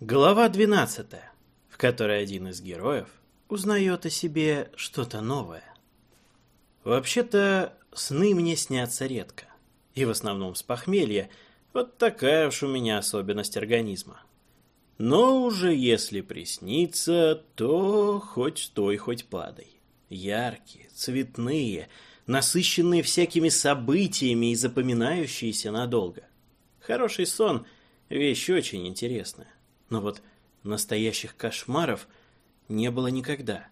Глава 12, в которой один из героев узнает о себе что-то новое. Вообще-то, сны мне снятся редко. И в основном с похмелья. Вот такая уж у меня особенность организма. Но уже если приснится, то хоть стой, хоть падай. Яркие, цветные, насыщенные всякими событиями и запоминающиеся надолго. Хороший сон – вещь очень интересная. Но вот настоящих кошмаров не было никогда.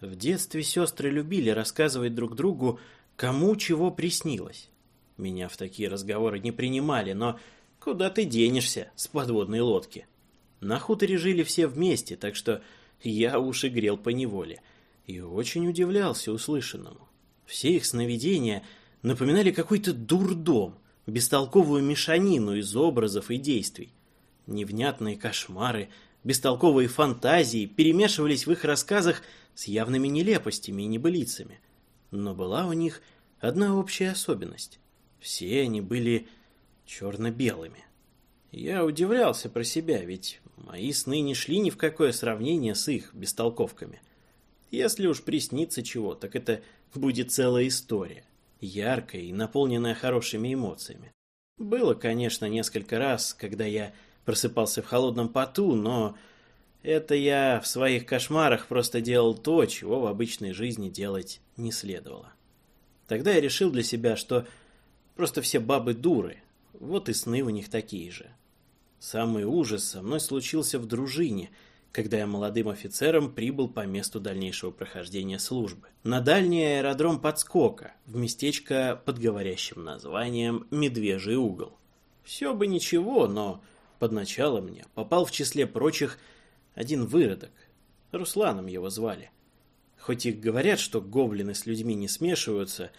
В детстве сестры любили рассказывать друг другу, кому чего приснилось. Меня в такие разговоры не принимали, но куда ты денешься с подводной лодки? На хуторе жили все вместе, так что я уши грел по неволе и очень удивлялся услышанному. Все их сновидения напоминали какой-то дурдом, бестолковую мешанину из образов и действий. Невнятные кошмары, бестолковые фантазии перемешивались в их рассказах с явными нелепостями и небылицами. Но была у них одна общая особенность. Все они были черно-белыми. Я удивлялся про себя, ведь мои сны не шли ни в какое сравнение с их бестолковками. Если уж приснится чего, так это будет целая история, яркая и наполненная хорошими эмоциями. Было, конечно, несколько раз, когда я просыпался в холодном поту, но это я в своих кошмарах просто делал то, чего в обычной жизни делать не следовало. Тогда я решил для себя, что просто все бабы дуры, вот и сны у них такие же. Самый ужас со мной случился в дружине, когда я молодым офицером прибыл по месту дальнейшего прохождения службы. На дальний аэродром подскока, в местечко под говорящим названием «Медвежий угол». Все бы ничего, но под начало мне попал в числе прочих один выродок. Русланом его звали. Хоть и говорят, что гоблины с людьми не смешиваются,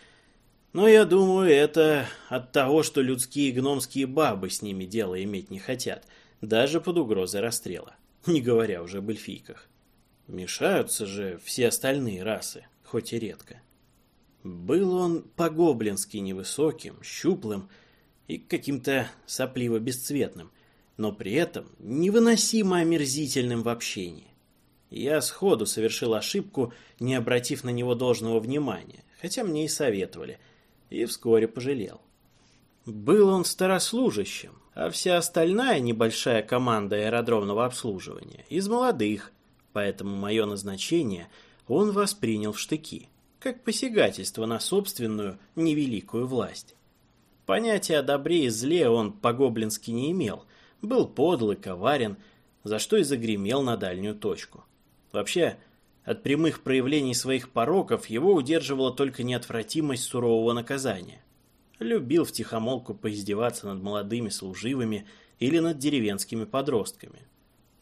но я думаю, это от того, что людские гномские бабы с ними дело иметь не хотят, даже под угрозой расстрела, не говоря уже об эльфийках. Мешаются же все остальные расы, хоть и редко. Был он по-гоблински невысоким, щуплым и каким-то сопливо-бесцветным – но при этом невыносимо омерзительным в общении. Я сходу совершил ошибку, не обратив на него должного внимания, хотя мне и советовали, и вскоре пожалел. Был он старослужащим, а вся остальная небольшая команда аэродромного обслуживания из молодых, поэтому мое назначение он воспринял в штыки, как посягательство на собственную невеликую власть. Понятия о добре и зле он по-гоблински не имел, был подлый, коварен, за что и загремел на дальнюю точку. Вообще, от прямых проявлений своих пороков его удерживала только неотвратимость сурового наказания. Любил втихомолку поиздеваться над молодыми служивыми или над деревенскими подростками.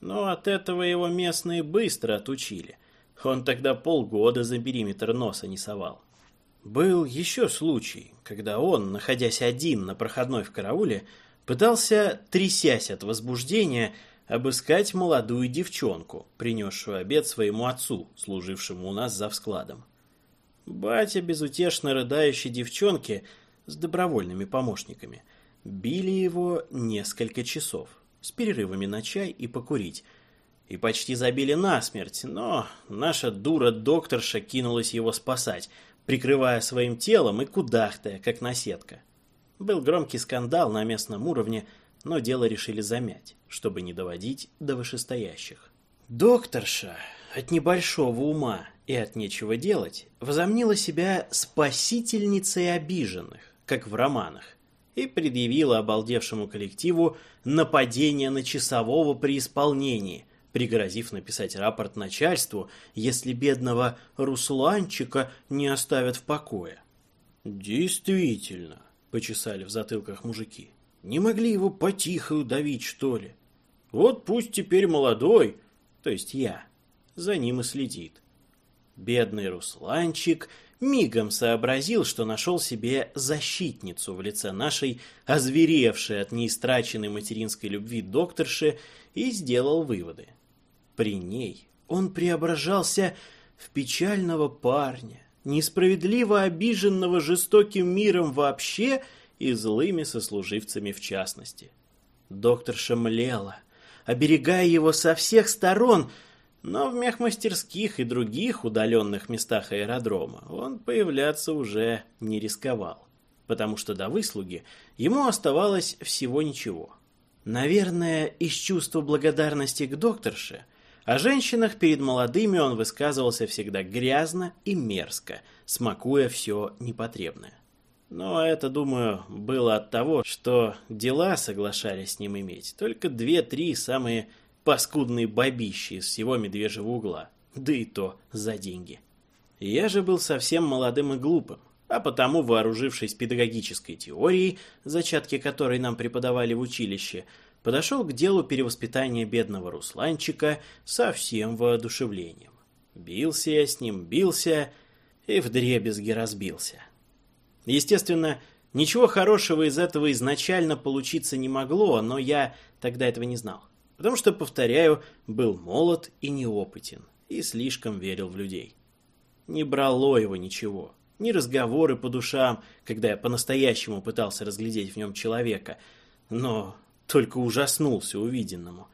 Но от этого его местные быстро отучили. Он тогда полгода за периметр носа не совал. Был еще случай, когда он, находясь один на проходной в карауле, Пытался, трясясь от возбуждения, обыскать молодую девчонку, принесшую обед своему отцу, служившему у нас за вскладом. Батя, безутешно рыдающей девчонки с добровольными помощниками, били его несколько часов, с перерывами на чай и покурить, и почти забили насмерть, но наша дура-докторша кинулась его спасать, прикрывая своим телом и кудахтая, как наседка. Был громкий скандал на местном уровне, но дело решили замять, чтобы не доводить до вышестоящих. Докторша от небольшого ума и от нечего делать возомнила себя спасительницей обиженных, как в романах, и предъявила обалдевшему коллективу нападение на часового при исполнении, пригрозив написать рапорт начальству, если бедного Русланчика не оставят в покое. Действительно, Почесали в затылках мужики. Не могли его потихо давить, что ли? Вот пусть теперь молодой, то есть я, за ним и следит. Бедный Русланчик мигом сообразил, что нашел себе защитницу в лице нашей озверевшей от неистраченной материнской любви докторши и сделал выводы. При ней он преображался в печального парня, несправедливо обиженного жестоким миром вообще и злыми сослуживцами в частности. Доктор млела, оберегая его со всех сторон, но в мехмастерских и других удаленных местах аэродрома он появляться уже не рисковал, потому что до выслуги ему оставалось всего ничего. Наверное, из чувства благодарности к докторше о женщинах перед молодыми он высказывался всегда грязно и мерзко, смакуя все непотребное. Но это, думаю, было от того, что дела соглашались с ним иметь только две-три самые паскудные бабищи из всего медвежьего угла, да и то за деньги. Я же был совсем молодым и глупым, а потому, вооружившись педагогической теорией, зачатки которой нам преподавали в училище, подошел к делу перевоспитания бедного Русланчика со всем воодушевлением. Бился я с ним, бился и вдребезги разбился. Естественно, ничего хорошего из этого изначально получиться не могло, но я тогда этого не знал. Потому что, повторяю, был молод и неопытен, и слишком верил в людей. Не брало его ничего, ни разговоры по душам, когда я по-настоящему пытался разглядеть в нем человека, но только ужаснулся увиденному.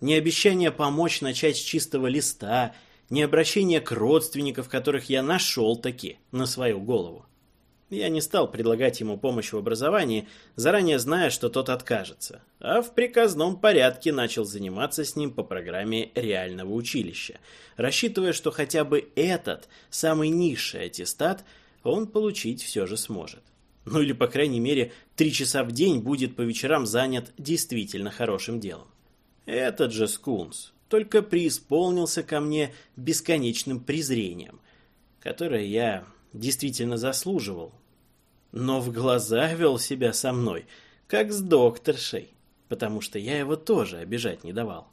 Ни обещание помочь начать с чистого листа, ни обращение к родственникам, которых я нашел таки на свою голову. Я не стал предлагать ему помощь в образовании, заранее зная, что тот откажется, а в приказном порядке начал заниматься с ним по программе реального училища, рассчитывая, что хотя бы этот, самый низший аттестат, он получить все же сможет. Ну или, по крайней мере, три часа в день будет по вечерам занят действительно хорошим делом. Этот же Скунс только преисполнился ко мне бесконечным презрением, которое я действительно заслуживал, но в глаза вел себя со мной, как с докторшей, потому что я его тоже обижать не давал.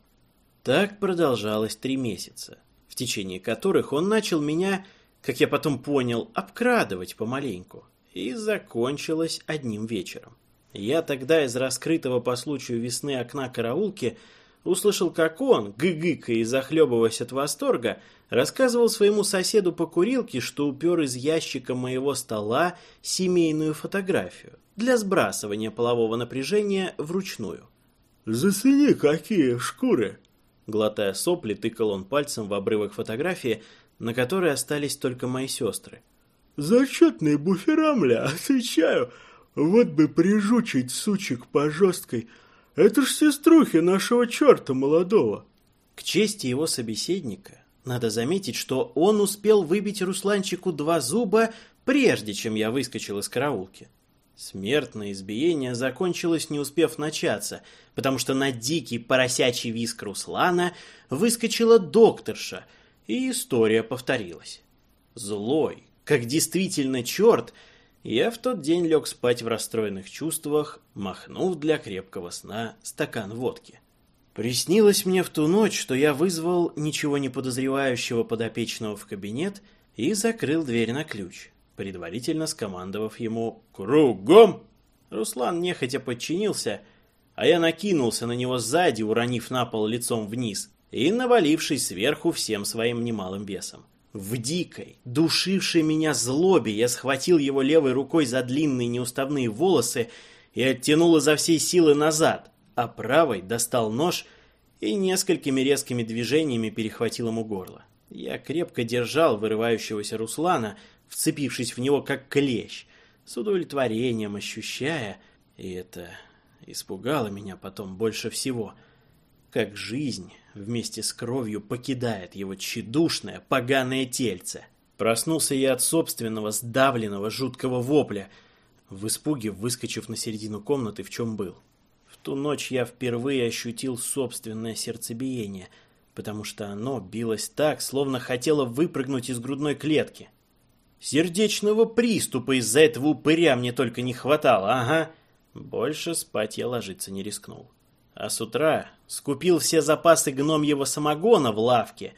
Так продолжалось три месяца, в течение которых он начал меня, как я потом понял, обкрадывать помаленьку, и закончилось одним вечером. Я тогда из раскрытого по случаю весны окна караулки услышал, как он, гыгыкая и захлебываясь от восторга, рассказывал своему соседу по курилке, что упер из ящика моего стола семейную фотографию для сбрасывания полового напряжения вручную. «Зацени, какие шкуры!» Глотая сопли, тыкал он пальцем в обрывок фотографии, на которой остались только мои сестры. «Зачетные буфера, мля, отвечаю, вот бы прижучить сучек по жесткой, это ж сеструхи нашего черта молодого. К чести его собеседника, надо заметить, что он успел выбить Русланчику два зуба, прежде чем я выскочил из караулки. Смертное избиение закончилось, не успев начаться, потому что на дикий поросячий виск Руслана выскочила докторша, и история повторилась. Злой, как действительно черт, я в тот день лег спать в расстроенных чувствах, махнув для крепкого сна стакан водки. Приснилось мне в ту ночь, что я вызвал ничего не подозревающего подопечного в кабинет и закрыл дверь на ключ, предварительно скомандовав ему «Кругом!». Руслан нехотя подчинился, а я накинулся на него сзади, уронив на пол лицом вниз и навалившись сверху всем своим немалым весом. В дикой, душившей меня злобе я схватил его левой рукой за длинные неуставные волосы и оттянул изо всей силы назад, а правой достал нож и несколькими резкими движениями перехватил ему горло. Я крепко держал вырывающегося Руслана, вцепившись в него как клещ, с удовлетворением ощущая, и это испугало меня потом больше всего, как жизнь вместе с кровью покидает его тщедушное, поганое тельце. Проснулся я от собственного сдавленного жуткого вопля, в испуге выскочив на середину комнаты, в чем был. В ту ночь я впервые ощутил собственное сердцебиение, потому что оно билось так, словно хотело выпрыгнуть из грудной клетки. Сердечного приступа из-за этого упыря мне только не хватало, ага. Больше спать я ложиться не рискнул. А с утра скупил все запасы гномьего самогона в лавке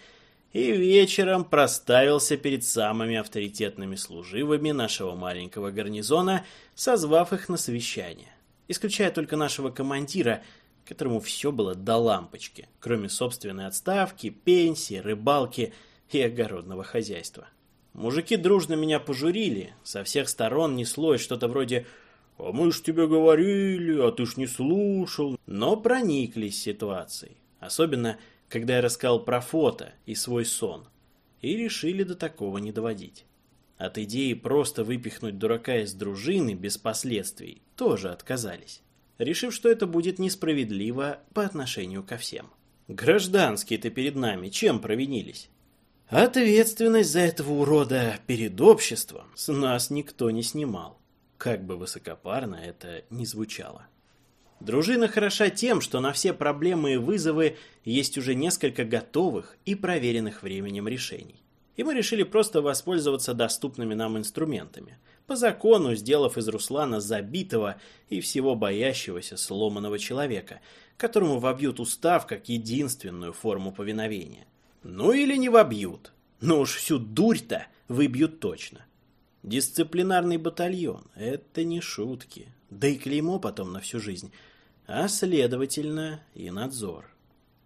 и вечером проставился перед самыми авторитетными служивыми нашего маленького гарнизона, созвав их на совещание. Исключая только нашего командира, которому все было до лампочки, кроме собственной отставки, пенсии, рыбалки и огородного хозяйства. Мужики дружно меня пожурили, со всех сторон неслось что-то вроде «А мы ж тебе говорили, а ты ж не слушал». Но прониклись ситуацией. Особенно, когда я рассказал про фото и свой сон. И решили до такого не доводить. От идеи просто выпихнуть дурака из дружины без последствий тоже отказались, решив, что это будет несправедливо по отношению ко всем. Гражданские-то перед нами чем провинились? Ответственность за этого урода перед обществом с нас никто не снимал, как бы высокопарно это ни звучало. Дружина хороша тем, что на все проблемы и вызовы есть уже несколько готовых и проверенных временем решений. И мы решили просто воспользоваться доступными нам инструментами, по закону сделав из Руслана забитого и всего боящегося сломанного человека, которому вобьют устав как единственную форму повиновения. Ну или не вобьют. Но уж всю дурь-то выбьют точно. Дисциплинарный батальон – это не шутки. Да и клеймо потом на всю жизнь. А следовательно и надзор.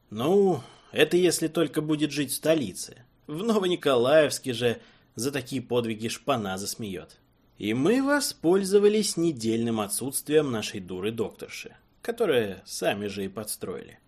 Ну, это если только будет жить в столице. В Новониколаевске же за такие подвиги шпана засмеет. И мы воспользовались недельным отсутствием нашей дуры-докторши, которая сами же и подстроили.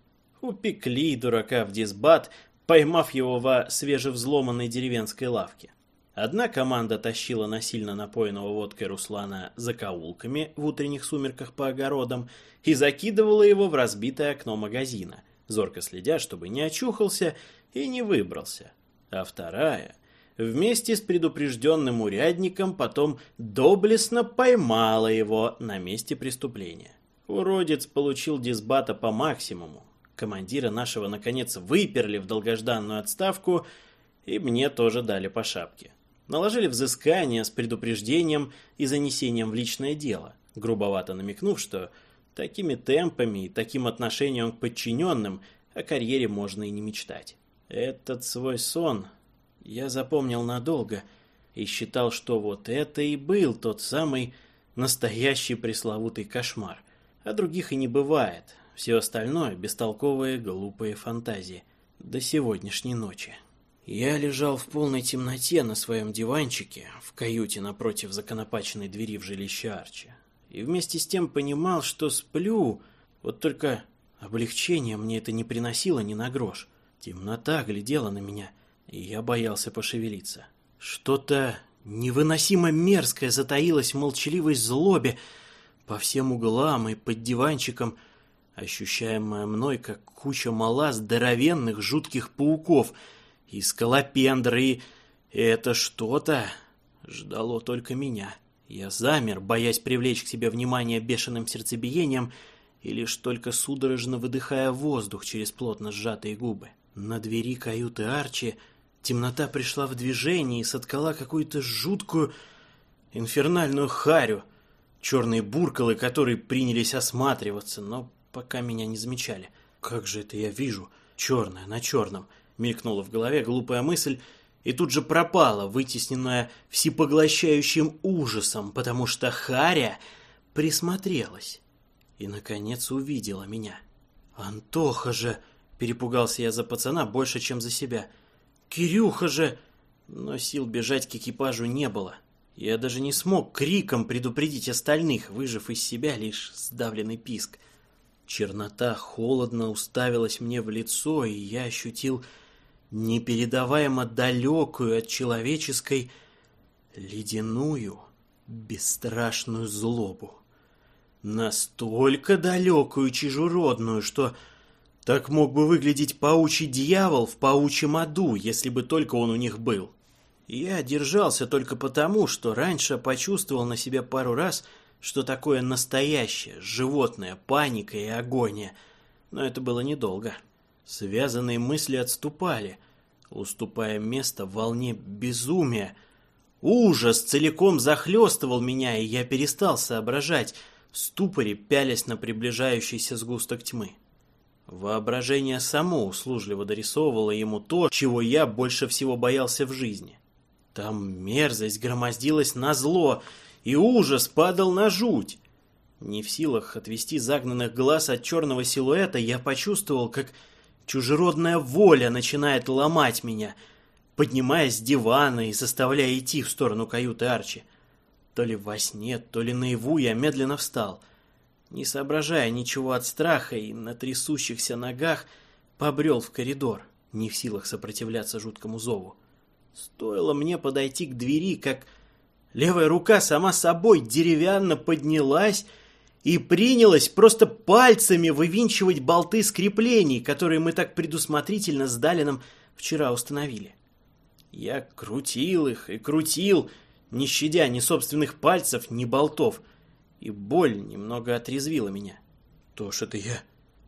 Упекли дурака в дисбат, поймав его во свежевзломанной деревенской лавке. Одна команда тащила насильно напоенного водкой Руслана за каулками в утренних сумерках по огородам и закидывала его в разбитое окно магазина, зорко следя, чтобы не очухался и не выбрался. А вторая вместе с предупрежденным урядником потом доблестно поймала его на месте преступления. Уродец получил дисбата по максимуму, Командира нашего, наконец, выперли в долгожданную отставку, и мне тоже дали по шапке. Наложили взыскание с предупреждением и занесением в личное дело, грубовато намекнув, что такими темпами и таким отношением к подчиненным о карьере можно и не мечтать. Этот свой сон я запомнил надолго и считал, что вот это и был тот самый настоящий пресловутый кошмар. А других и не бывает, все остальное – бестолковые глупые фантазии. До сегодняшней ночи. Я лежал в полной темноте на своем диванчике в каюте напротив законопаченной двери в жилище Арчи. И вместе с тем понимал, что сплю, вот только облегчение мне это не приносило ни на грош. Темнота глядела на меня, и я боялся пошевелиться. Что-то невыносимо мерзкое затаилось в молчаливой злобе по всем углам и под диванчиком – ощущаемая мной как куча мала здоровенных жутких пауков и скалопендры, и это что-то ждало только меня. Я замер, боясь привлечь к себе внимание бешеным сердцебиением и лишь только судорожно выдыхая воздух через плотно сжатые губы. На двери каюты Арчи темнота пришла в движение и соткала какую-то жуткую инфернальную харю. Черные буркалы, которые принялись осматриваться, но пока меня не замечали. Как же это я вижу? Черное на черном. Мелькнула в голове глупая мысль и тут же пропала, вытесненная всепоглощающим ужасом, потому что Харя присмотрелась и, наконец, увидела меня. «Антоха же!» – перепугался я за пацана больше, чем за себя. «Кирюха же!» Но сил бежать к экипажу не было. Я даже не смог криком предупредить остальных, выжив из себя лишь сдавленный писк – Чернота холодно уставилась мне в лицо, и я ощутил непередаваемо далекую от человеческой ледяную, бесстрашную злобу. Настолько далекую чужеродную, что так мог бы выглядеть паучий дьявол в паучьем аду, если бы только он у них был. Я держался только потому, что раньше почувствовал на себе пару раз – что такое настоящая животная паника и агония. Но это было недолго. Связанные мысли отступали, уступая место волне безумия. Ужас целиком захлестывал меня, и я перестал соображать, в ступоре пялясь на приближающийся сгусток тьмы. Воображение само услужливо дорисовывало ему то, чего я больше всего боялся в жизни. Там мерзость громоздилась на зло, и ужас падал на жуть. Не в силах отвести загнанных глаз от черного силуэта, я почувствовал, как чужеродная воля начинает ломать меня, поднимаясь с дивана и заставляя идти в сторону каюты Арчи. То ли во сне, то ли наяву я медленно встал. Не соображая ничего от страха и на трясущихся ногах, побрел в коридор, не в силах сопротивляться жуткому зову. Стоило мне подойти к двери, как левая рука сама собой деревянно поднялась и принялась просто пальцами вывинчивать болты скреплений, которые мы так предусмотрительно с Далином вчера установили. Я крутил их и крутил, не щадя ни собственных пальцев, ни болтов, и боль немного отрезвила меня. «То ж это я?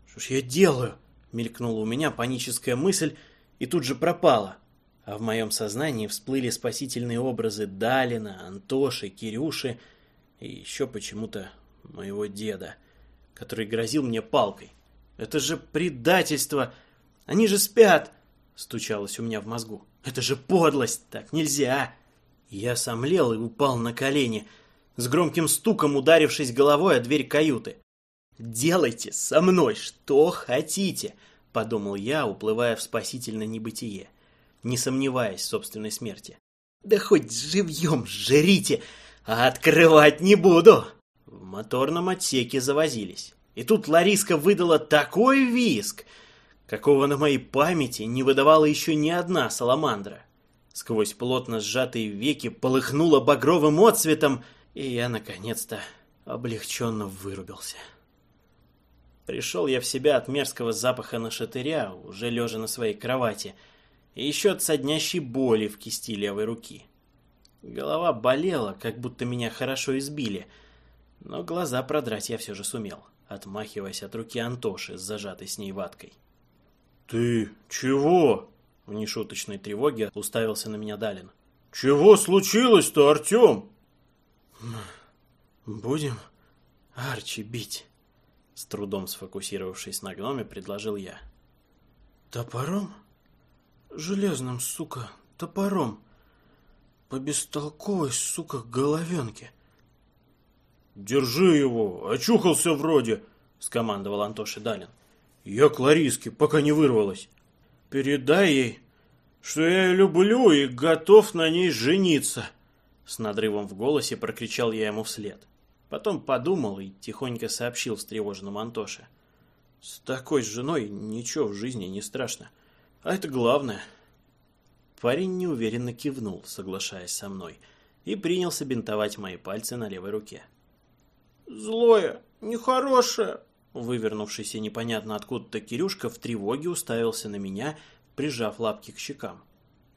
Что ж я делаю?» Мелькнула у меня паническая мысль и тут же пропала. А в моем сознании всплыли спасительные образы Далина, Антоши, Кирюши и еще почему-то моего деда, который грозил мне палкой. «Это же предательство! Они же спят!» — стучалось у меня в мозгу. «Это же подлость! Так нельзя!» Я сомлел и упал на колени, с громким стуком ударившись головой о дверь каюты. «Делайте со мной что хотите!» — подумал я, уплывая в спасительное небытие, не сомневаясь в собственной смерти. «Да хоть живьем жрите, а открывать не буду!» В моторном отсеке завозились. И тут Лариска выдала такой виск, какого на моей памяти не выдавала еще ни одна саламандра. Сквозь плотно сжатые веки полыхнуло багровым отцветом, и я, наконец-то, облегченно вырубился. Пришел я в себя от мерзкого запаха нашатыря, уже лежа на своей кровати, и еще от соднящей боли в кисти левой руки. Голова болела, как будто меня хорошо избили, но глаза продрать я все же сумел, отмахиваясь от руки Антоши с зажатой с ней ваткой. «Ты чего?» — в нешуточной тревоге уставился на меня Далин. «Чего случилось-то, Артем?» «Будем Арчи бить». С трудом сфокусировавшись на гноме, предложил я. «Топором? Железным, сука, топором. По бестолковой, сука, головенке». «Держи его, очухался вроде», — скомандовал Антоша Далин. «Я к Лариске, пока не вырвалась. Передай ей, что я ее люблю и готов на ней жениться», — с надрывом в голосе прокричал я ему вслед. Потом подумал и тихонько сообщил встревоженному Антоше. С такой женой ничего в жизни не страшно. А это главное. Парень неуверенно кивнул, соглашаясь со мной, и принялся бинтовать мои пальцы на левой руке. «Злое, нехорошее!» Вывернувшийся непонятно откуда-то Кирюшка в тревоге уставился на меня, прижав лапки к щекам.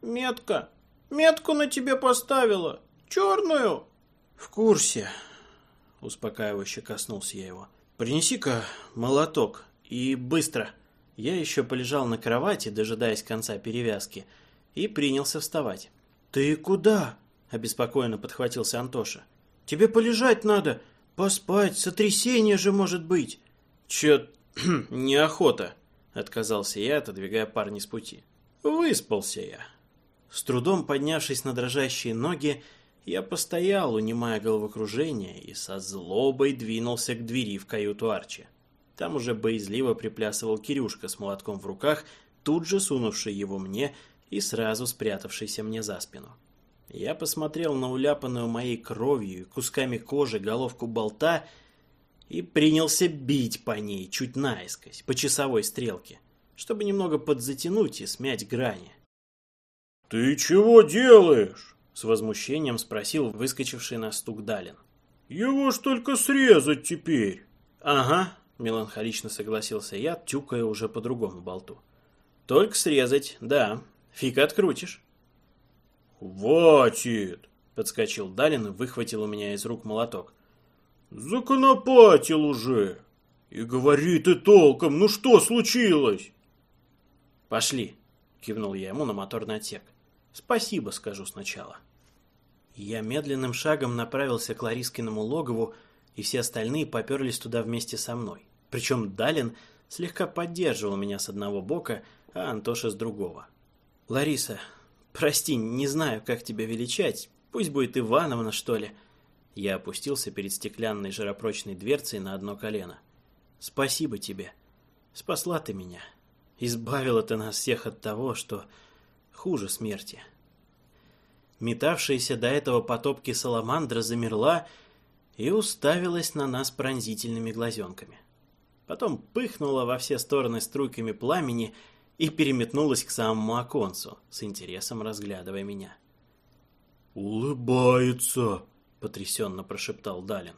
«Метка! Метку на тебе поставила! Черную!» «В курсе!» Успокаивающе коснулся я его. «Принеси-ка молоток. И быстро!» Я еще полежал на кровати, дожидаясь конца перевязки, и принялся вставать. «Ты куда?» – обеспокоенно подхватился Антоша. «Тебе полежать надо, поспать, сотрясение же может быть». «Чё, неохота», – отказался я, отодвигая парня с пути. «Выспался я». С трудом поднявшись на дрожащие ноги, я постоял, унимая головокружение, и со злобой двинулся к двери в каюту Арчи. Там уже боязливо приплясывал Кирюшка с молотком в руках, тут же сунувший его мне и сразу спрятавшийся мне за спину. Я посмотрел на уляпанную моей кровью и кусками кожи головку болта и принялся бить по ней чуть наискось, по часовой стрелке, чтобы немного подзатянуть и смять грани. «Ты чего делаешь?» С возмущением спросил выскочивший на стук Далин. «Его ж только срезать теперь!» «Ага», — меланхолично согласился я, тюкая уже по другому болту. «Только срезать, да. Фиг открутишь». «Хватит!» — подскочил Далин и выхватил у меня из рук молоток. «Законопатил уже! И говори ты толком, ну что случилось?» «Пошли!» — кивнул я ему на моторный отсек. «Спасибо, скажу сначала». Я медленным шагом направился к Ларискиному логову, и все остальные поперлись туда вместе со мной. Причем Далин слегка поддерживал меня с одного бока, а Антоша с другого. «Лариса, прости, не знаю, как тебя величать. Пусть будет Ивановна, что ли». Я опустился перед стеклянной жаропрочной дверцей на одно колено. «Спасибо тебе. Спасла ты меня. Избавила ты нас всех от того, что хуже смерти». Метавшаяся до этого по топке саламандра замерла и уставилась на нас пронзительными глазенками. потом пыхнула во все стороны струйками пламени и переметнулась к самому оконцу, с интересом разглядывая меня. «Улыбается!» — потрясенно прошептал Далин.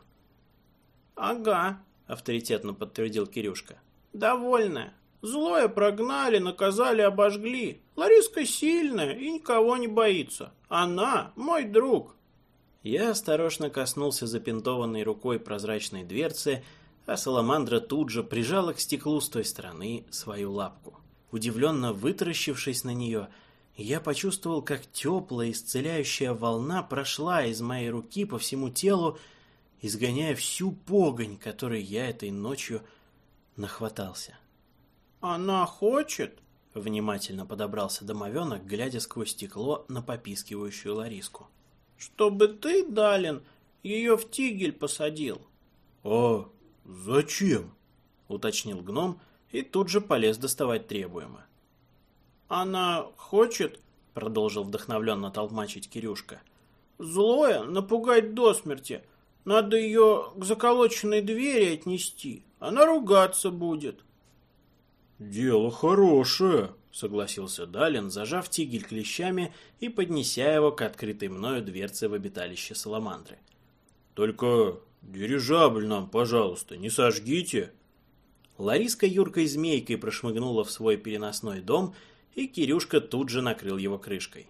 «Ага», — авторитетно подтвердил Кирюшка. «Довольная. Злое прогнали, наказали, обожгли. Лариска сильная и никого не боится. Она мой друг». Я осторожно коснулся запинтованной рукой прозрачной дверцы, а Саламандра тут же прижала к стеклу с той стороны свою лапку. Удивленно вытаращившись на нее, я почувствовал, как теплая исцеляющая волна прошла из моей руки по всему телу, изгоняя всю погонь, которой я этой ночью нахватался. «Она хочет?» — внимательно подобрался домовенок, глядя сквозь стекло на попискивающую Лариску. «Чтобы ты, Далин, ее в тигель посадил». «А зачем?» — уточнил гном и тут же полез доставать требуемое. «Она хочет?» — продолжил вдохновленно толмачить Кирюшка. «Злое напугать до смерти. Надо ее к заколоченной двери отнести. Она ругаться будет». «Дело хорошее», — согласился Далин, зажав тигель клещами и поднеся его к открытой мною дверце в обиталище Саламандры. «Только дирижабль нам, пожалуйста, не сожгите». Лариска юркой змейкой прошмыгнула в свой переносной дом, и Кирюшка тут же накрыл его крышкой.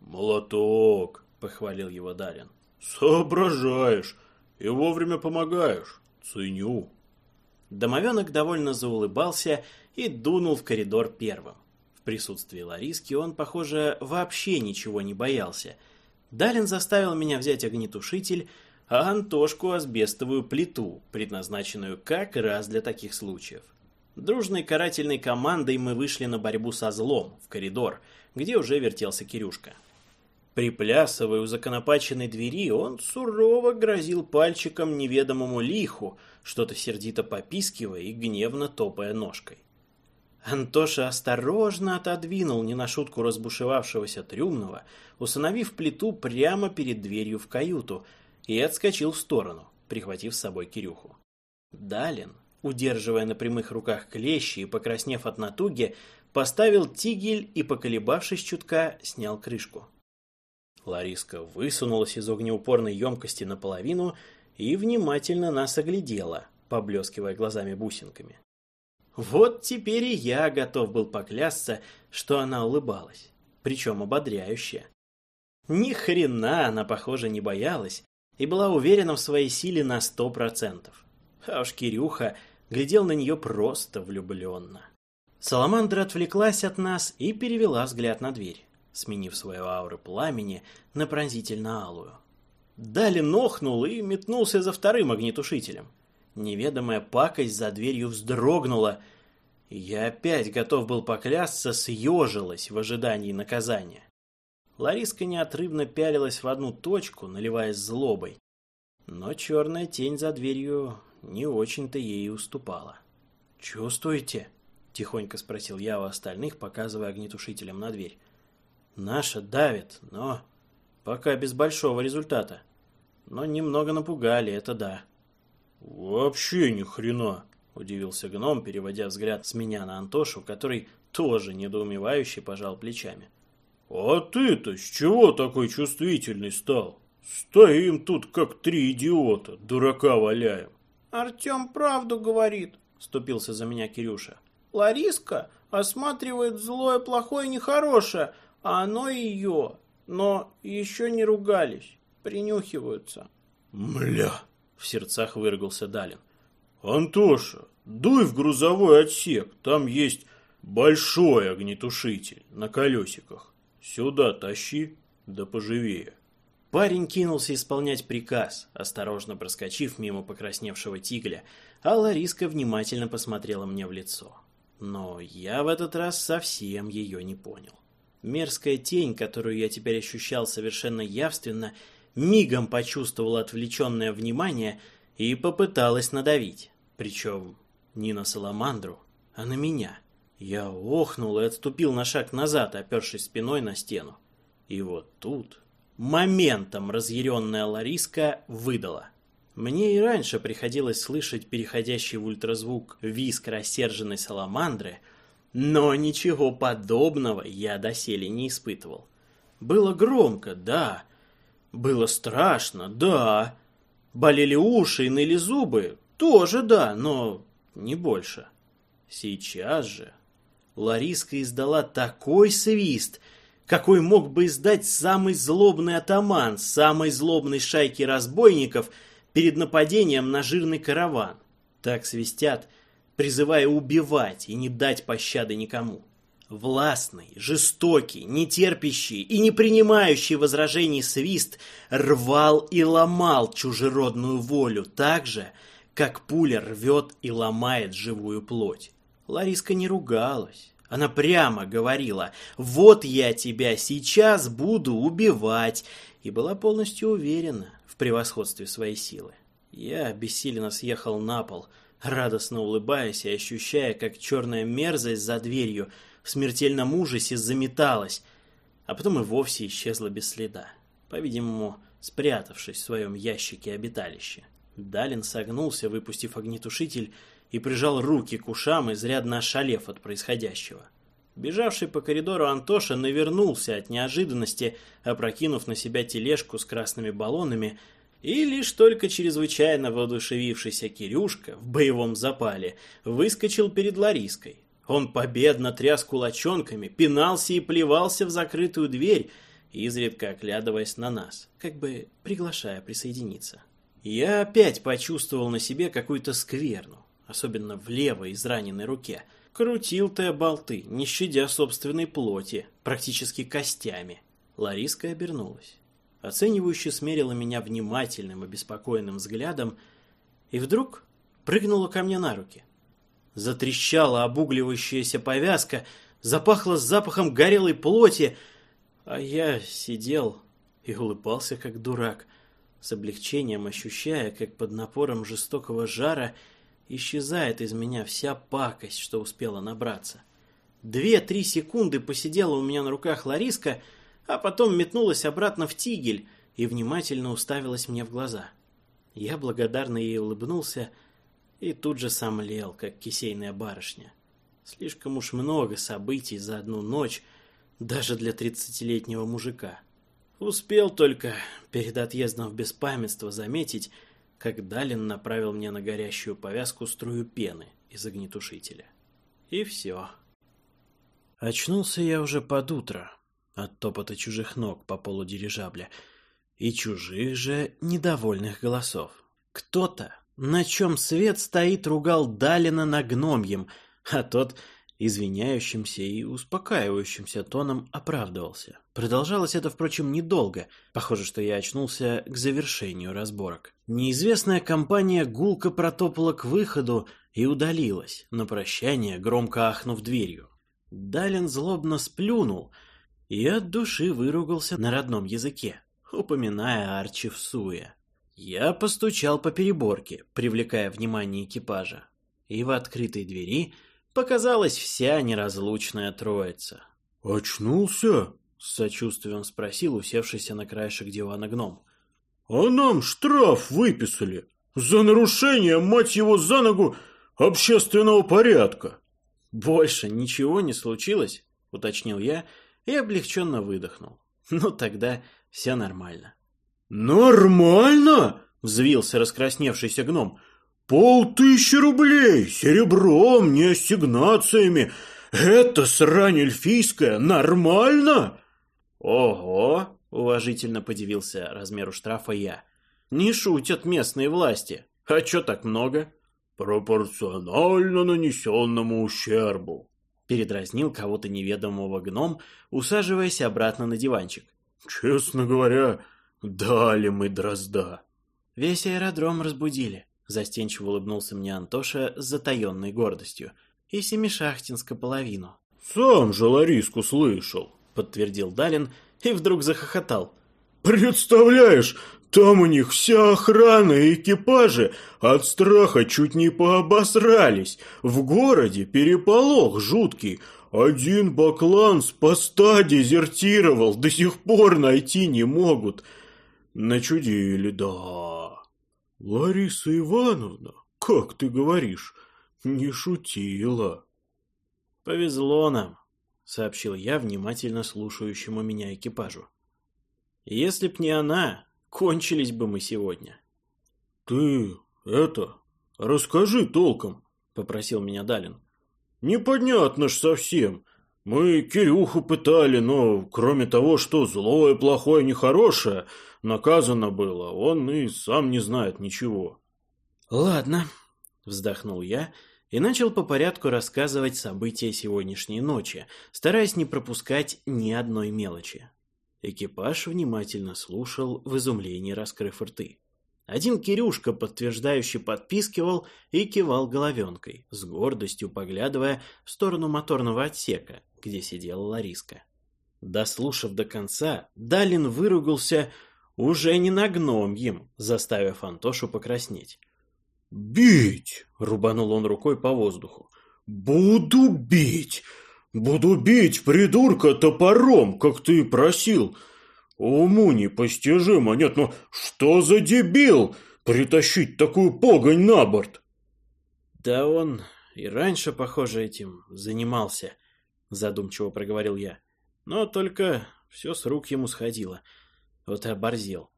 «Молоток», — похвалил его Далин. «Соображаешь и вовремя помогаешь. Ценю». Домовенок довольно заулыбался и дунул в коридор первым. В присутствии Лариски он, похоже, вообще ничего не боялся. Далин заставил меня взять огнетушитель, а Антошку асбестовую плиту, предназначенную как раз для таких случаев. Дружной карательной командой мы вышли на борьбу со злом в коридор, где уже вертелся Кирюшка. Приплясывая у законопаченной двери, он сурово грозил пальчиком неведомому лиху, что-то сердито попискивая и гневно топая ножкой. Антоша осторожно отодвинул не на шутку разбушевавшегося трюмного, установив плиту прямо перед дверью в каюту, и отскочил в сторону, прихватив с собой Кирюху. Далин, удерживая на прямых руках клещи и покраснев от натуги, поставил тигель и, поколебавшись чутка, снял крышку. Лариска высунулась из огнеупорной емкости наполовину и внимательно нас оглядела, поблескивая глазами-бусинками. Вот теперь и я готов был поклясться, что она улыбалась, причем ободряюще. Ни хрена она, похоже, не боялась и была уверена в своей силе на сто процентов. А уж Кирюха глядел на нее просто влюбленно. Саламандра отвлеклась от нас и перевела взгляд на дверь, сменив свою ауру пламени на пронзительно-алую. Дали нохнул и метнулся за вторым огнетушителем. Неведомая пакость за дверью вздрогнула, и я опять готов был поклясться, съежилась в ожидании наказания. Лариска неотрывно пялилась в одну точку, наливаясь злобой. Но черная тень за дверью не очень-то ей уступала. «Чувствуете?» — тихонько спросил я у остальных, показывая огнетушителем на дверь. «Наша давит, но пока без большого результата. Но немного напугали, это да». «Вообще ни хрена!» – удивился гном, переводя взгляд с меня на Антошу, который тоже недоумевающе пожал плечами. «А ты-то с чего такой чувствительный стал? Стоим тут, как три идиота, дурака валяем». «Артем правду говорит», – ступился за меня Кирюша. «Лариска осматривает злое, плохое, нехорошее, а оно ее. Но еще не ругались, принюхиваются». «Мля!» В сердцах выругался Далин. «Антоша, дуй в грузовой отсек, там есть большой огнетушитель на колесиках. Сюда тащи, да поживее». Парень кинулся исполнять приказ, осторожно проскочив мимо покрасневшего тигля, а Лариска внимательно посмотрела мне в лицо. Но я в этот раз совсем ее не понял. Мерзкая тень, которую я теперь ощущал совершенно явственно, мигом почувствовала отвлеченное внимание и попыталась надавить. Причем не на Саламандру, а на меня. Я охнул и отступил на шаг назад, опершись спиной на стену. И вот тут моментом разъяренная Лариска выдала. Мне и раньше приходилось слышать переходящий в ультразвук виск рассерженной саламандры, но ничего подобного я доселе не испытывал. Было громко, да. Было страшно, да. Болели уши и ныли зубы, тоже да, но не больше. Сейчас же Лариска издала такой свист, какой мог бы издать самый злобный атаман самой злобной шайки разбойников перед нападением на жирный караван. Так свистят, призывая убивать и не дать пощады никому. Властный, жестокий, нетерпящий и не принимающий возражений свист рвал и ломал чужеродную волю так же, как пуля рвет и ломает живую плоть. Лариска не ругалась. Она прямо говорила, вот я тебя сейчас буду убивать, и была полностью уверена в превосходстве своей силы. Я обессиленно съехал на пол, радостно улыбаясь и ощущая, как черная мерзость за дверью в смертельном ужасе заметалась, а потом и вовсе исчезла без следа, по-видимому, спрятавшись в своем ящике обиталища. Далин согнулся, выпустив огнетушитель, и прижал руки к ушам, изрядно ошалев от происходящего. Бежавший по коридору Антоша навернулся от неожиданности, опрокинув на себя тележку с красными баллонами, и лишь только чрезвычайно воодушевившийся Кирюшка в боевом запале выскочил перед Лариской. Он победно тряс кулачонками, пинался и плевался в закрытую дверь, изредка оглядываясь на нас, как бы приглашая присоединиться. Я опять почувствовал на себе какую-то скверну особенно в левой израненной руке, крутил-то болты, не щадя собственной плоти, практически костями. Лариска обернулась. Оценивающе смерила меня внимательным, обеспокоенным взглядом и вдруг прыгнула ко мне на руки. Затрещала обугливающаяся повязка, запахло запахом горелой плоти, а я сидел и улыбался, как дурак, с облегчением ощущая, как под напором жестокого жара исчезает из меня вся пакость, что успела набраться. Две-три секунды посидела у меня на руках Лариска, а потом метнулась обратно в тигель и внимательно уставилась мне в глаза. Я благодарно ей улыбнулся и тут же сомлел, как кисейная барышня. Слишком уж много событий за одну ночь, даже для тридцатилетнего мужика. Успел только перед отъездом в беспамятство заметить, как Далин направил мне на горящую повязку струю пены из огнетушителя. И все. Очнулся я уже под утро от топота чужих ног по полу дирижабля и чужих же недовольных голосов. Кто-то, на чем свет стоит, ругал Далина на гномьем, а тот извиняющимся и успокаивающимся тоном оправдывался. Продолжалось это, впрочем, недолго. Похоже, что я очнулся к завершению разборок. Неизвестная компания гулко протопала к выходу и удалилась, на прощание громко ахнув дверью. Далин злобно сплюнул и от души выругался на родном языке, упоминая Арчи в суе. Я постучал по переборке, привлекая внимание экипажа, и в открытой двери – показалась вся неразлучная троица. «Очнулся?» — с сочувствием спросил усевшийся на краешек дивана гном. «А нам штраф выписали за нарушение, мать его, за ногу общественного порядка». «Больше ничего не случилось?» — уточнил я и облегченно выдохнул. «Ну, тогда все нормально». «Нормально?» — взвился раскрасневшийся гном. Полтысячи рублей, серебром, не ассигнациями. Это срань эльфийская, нормально? Ого, уважительно подивился размеру штрафа я. Не шутят местные власти. А чё так много? Пропорционально нанесенному ущербу. Передразнил кого-то неведомого гном, усаживаясь обратно на диванчик. Честно говоря, дали мы дрозда. Весь аэродром разбудили. Застенчиво улыбнулся мне Антоша с затаенной гордостью. И Семишахтинска половину. «Сам же Лариску слышал», — подтвердил Далин и вдруг захохотал. «Представляешь, там у них вся охрана и экипажи от страха чуть не пообосрались. В городе переполох жуткий. Один баклан с поста дезертировал, до сих пор найти не могут. Начудили, да». Лариса Ивановна, как ты говоришь, не шутила. Повезло нам, сообщил я внимательно слушающему меня экипажу. Если б не она, кончились бы мы сегодня. Ты это, расскажи толком, попросил меня Далин. Непонятно ж совсем. Мы Кирюху пытали, но кроме того, что злое, плохое, нехорошее, наказано было, он и сам не знает ничего. Ладно, вздохнул я и начал по порядку рассказывать события сегодняшней ночи, стараясь не пропускать ни одной мелочи. Экипаж внимательно слушал, в изумлении раскрыв рты. Один Кирюшка, подтверждающий, подпискивал и кивал головенкой, с гордостью поглядывая в сторону моторного отсека, где сидела Лариска. Дослушав до конца, Далин выругался уже не на гномьем, заставив Антошу покраснеть. «Бить!» — рубанул он рукой по воздуху. «Буду бить! Буду бить придурка топором, как ты просил! Уму непостижимо, нет, ну что за дебил притащить такую погонь на борт? Да он и раньше, похоже, этим занимался, задумчиво проговорил я. Но только все с рук ему сходило. Вот и оборзел.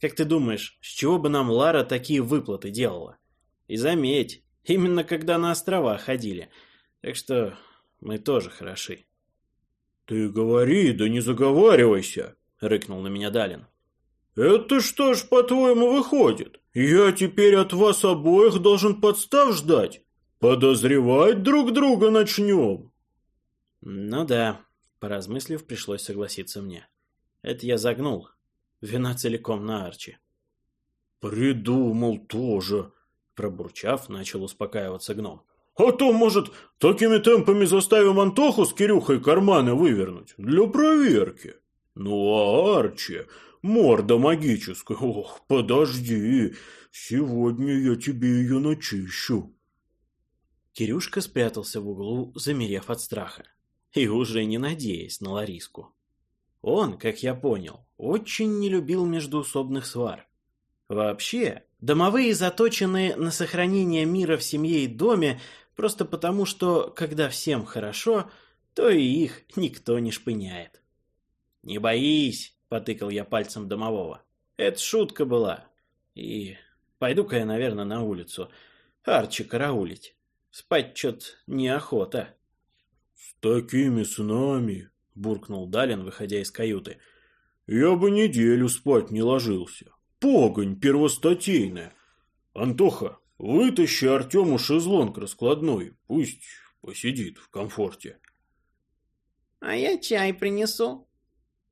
Как ты думаешь, с чего бы нам Лара такие выплаты делала? И заметь, именно когда на острова ходили. Так что мы тоже хороши. Ты говори, да не заговаривайся, — рыкнул на меня Далин. «Это что ж, по-твоему, выходит? Я теперь от вас обоих должен подстав ждать? Подозревать друг друга начнем?» «Ну да», — поразмыслив, пришлось согласиться мне. «Это я загнул. Вина целиком на Арчи». «Придумал тоже», — пробурчав, начал успокаиваться гном. «А то, может, такими темпами заставим Антоху с Кирюхой карманы вывернуть? Для проверки». «Ну, а Арчи, морда магическая, ох, подожди, сегодня я тебе ее начищу». Кирюшка спрятался в углу, замерев от страха, и уже не надеясь на Лариску. Он, как я понял, очень не любил междуусобных свар. Вообще, домовые заточены на сохранение мира в семье и доме просто потому, что, когда всем хорошо, то и их никто не шпыняет. «Не боись!» — потыкал я пальцем домового. «Это шутка была. И пойду-ка я, наверное, на улицу. Арчи караулить. Спать что-то неохота». «С такими снами!» — буркнул Далин, выходя из каюты. «Я бы неделю спать не ложился. Погонь первостатейная. Антоха, вытащи Артему шезлонг раскладной. Пусть посидит в комфорте». «А я чай принесу»,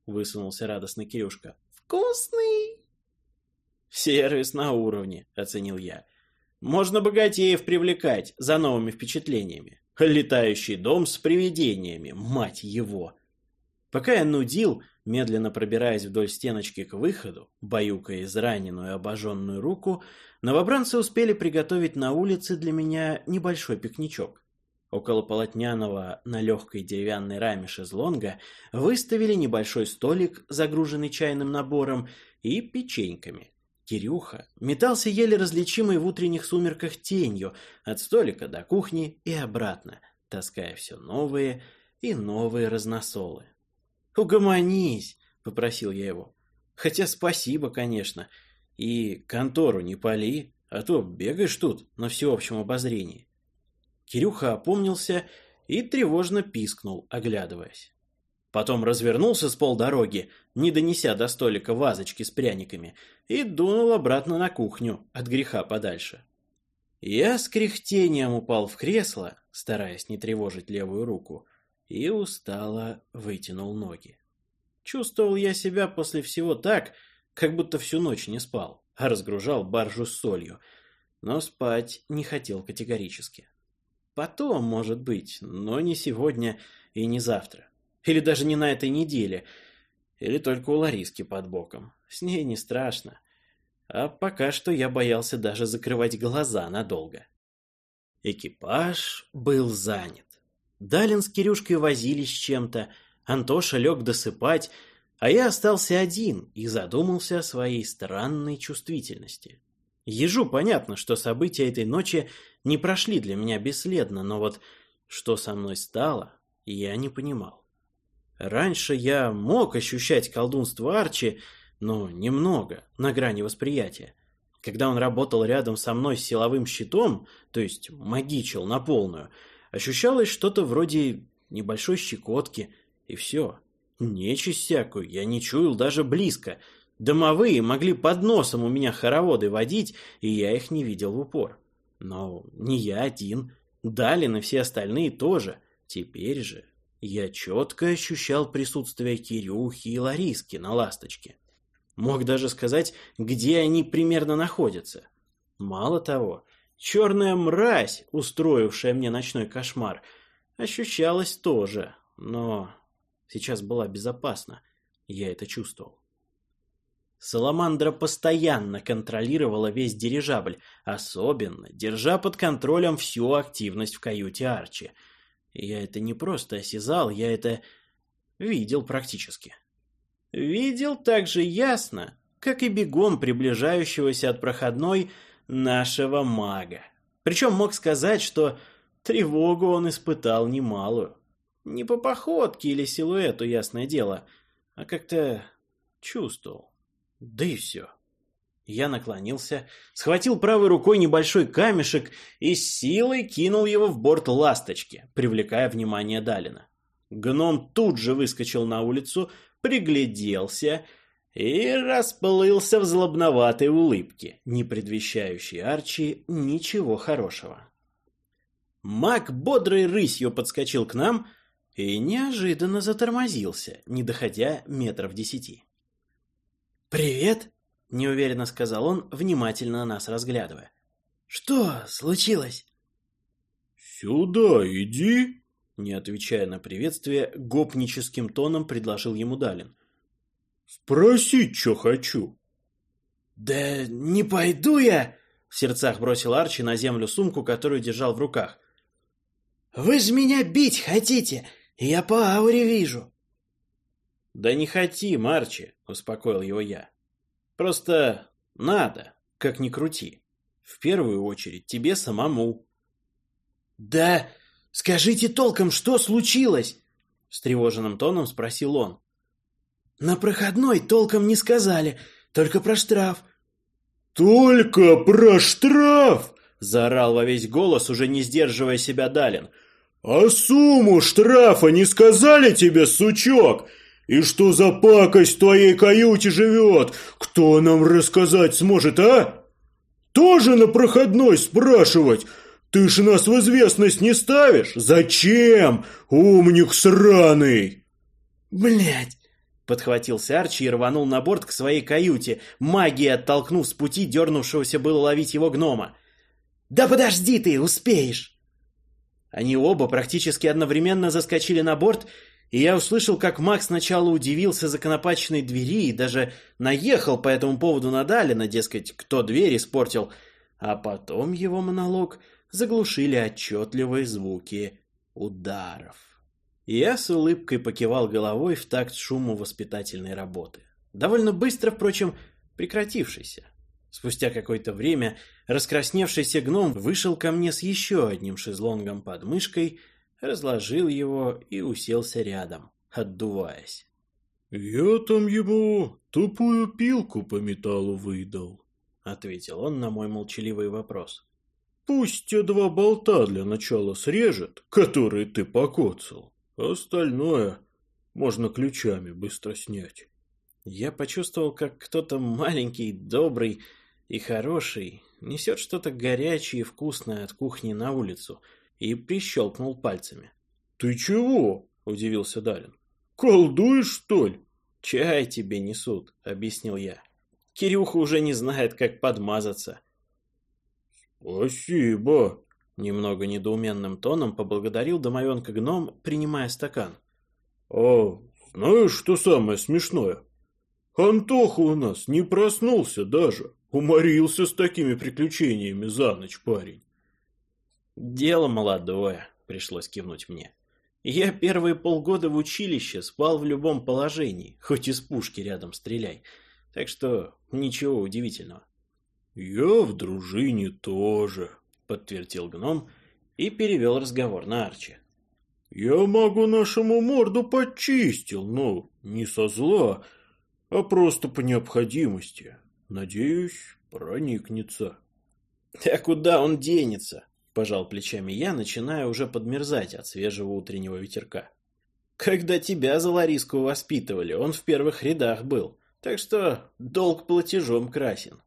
высунулся радостно Кирюшка. «Вкусный!» «Сервис на уровне», — оценил я. «Можно богатеев привлекать за новыми впечатлениями. Летающий дом с привидениями, мать его!» Пока я нудил, медленно пробираясь вдоль стеночки к выходу, баюкая израненную обожженную руку, новобранцы успели приготовить на улице для меня небольшой пикничок. Около полотняного на легкой деревянной раме шезлонга выставили небольшой столик, загруженный чайным набором и печеньками. Кирюха метался еле различимой в утренних сумерках тенью от столика до кухни и обратно, таская все новые и новые разносолы. «Угомонись!» — попросил я его. «Хотя спасибо, конечно. И контору не пали, а то бегаешь тут на всеобщем обозрении». Кирюха опомнился и тревожно пискнул, оглядываясь. Потом развернулся с полдороги, не донеся до столика вазочки с пряниками, и дунул обратно на кухню, от греха подальше. Я с кряхтением упал в кресло, стараясь не тревожить левую руку, и устало вытянул ноги. Чувствовал я себя после всего так, как будто всю ночь не спал, а разгружал баржу с солью, но спать не хотел категорически. Потом, может быть, но не сегодня и не завтра. Или даже не на этой неделе. Или только у Лариски под боком. С ней не страшно. А пока что я боялся даже закрывать глаза надолго. Экипаж был занят. Далин с Кирюшкой возились с чем-то, Антоша лег досыпать, а я остался один и задумался о своей странной чувствительности. Ежу понятно, что события этой ночи не прошли для меня бесследно, но вот что со мной стало, я не понимал. Раньше я мог ощущать колдунство Арчи, но немного, на грани восприятия. Когда он работал рядом со мной с силовым щитом, то есть магичил на полную, ощущалось что-то вроде небольшой щекотки, и все. Нечисть всякую я не чуял даже близко. Домовые могли под носом у меня хороводы водить, и я их не видел в упор. Но не я один. Далин и все остальные тоже. Теперь же я четко ощущал присутствие Кирюхи и Лариски на ласточке. Мог даже сказать, где они примерно находятся. Мало того, черная мразь, устроившая мне ночной кошмар, ощущалась тоже, но сейчас была безопасна. Я это чувствовал. Саламандра постоянно контролировала весь дирижабль, особенно держа под контролем всю активность в каюте Арчи. Я это не просто осязал, я это видел практически. Видел так же ясно, как и бегом приближающегося от проходной нашего мага. Причем мог сказать, что тревогу он испытал немалую. Не по походке или силуэту, ясное дело, а как-то чувствовал. Да и все. Я наклонился, схватил правой рукой небольшой камешек и силой кинул его в борт ласточки, привлекая внимание Далина. Гном тут же выскочил на улицу, пригляделся и расплылся в злобноватой улыбке, не предвещающей Арчи ничего хорошего. Маг бодрой рысью подскочил к нам и неожиданно затормозился, не доходя метров десяти. «Привет!» — неуверенно сказал он, внимательно нас разглядывая. «Что случилось?» «Сюда иди!» Не отвечая на приветствие, гопническим тоном предложил ему Далин. «Спросить, что хочу». «Да не пойду я!» В сердцах бросил Арчи на землю сумку, которую держал в руках. «Вы же меня бить хотите, я по ауре вижу». «Да не хотим, Арчи», — успокоил его я. «Просто надо, как ни крути. В первую очередь тебе самому». «Да «Скажите толком, что случилось?» — встревоженным тоном спросил он. «На проходной толком не сказали, только про штраф». «Только про штраф!» — заорал во весь голос, уже не сдерживая себя Далин. «А сумму штрафа не сказали тебе, сучок? И что за пакость в твоей каюте живет? Кто нам рассказать сможет, а? Тоже на проходной спрашивать? Ты ж нас в известность не ставишь? Зачем, умник сраный?» Блять! Подхватился Арчи и рванул на борт к своей каюте, магией оттолкнув с пути дернувшегося было ловить его гнома. «Да подожди ты, успеешь!» Они оба практически одновременно заскочили на борт, и я услышал, как Макс сначала удивился законопаченной двери и даже наехал по этому поводу на Далина, дескать, кто дверь испортил, а потом его монолог заглушили отчетливые звуки ударов. Я с улыбкой покивал головой в такт шуму воспитательной работы. Довольно быстро, впрочем, прекратившийся. Спустя какое-то время раскрасневшийся гном вышел ко мне с еще одним шезлонгом под мышкой, разложил его и уселся рядом, отдуваясь. «Я там ему тупую пилку по металлу выдал», — ответил он на мой молчаливый вопрос. Пусть те два болта для начала срежет, которые ты покоцал. Остальное можно ключами быстро снять. Я почувствовал, как кто-то маленький, добрый и хороший несет что-то горячее и вкусное от кухни на улицу и прищелкнул пальцами. «Ты чего?» – удивился Далин. «Колдуешь, что ли?» «Чай тебе несут», – объяснил я. Кирюха уже не знает, как подмазаться. «Спасибо!» Немного недоуменным тоном поблагодарил домовенка гном, принимая стакан. «А знаешь, что самое смешное? Антоха у нас не проснулся даже. Уморился с такими приключениями за ночь парень». «Дело молодое», — пришлось кивнуть мне. «Я первые полгода в училище спал в любом положении, хоть из пушки рядом стреляй. Так что ничего удивительного». «Я в дружине тоже», — подтвердил гном и перевел разговор на Арчи. «Я могу нашему морду почистил, но не со зла, а просто по необходимости. Надеюсь, проникнется». «А куда он денется?» – пожал плечами я, начиная уже подмерзать от свежего утреннего ветерка. «Когда тебя за Лариску воспитывали, он в первых рядах был, так что долг платежом красен».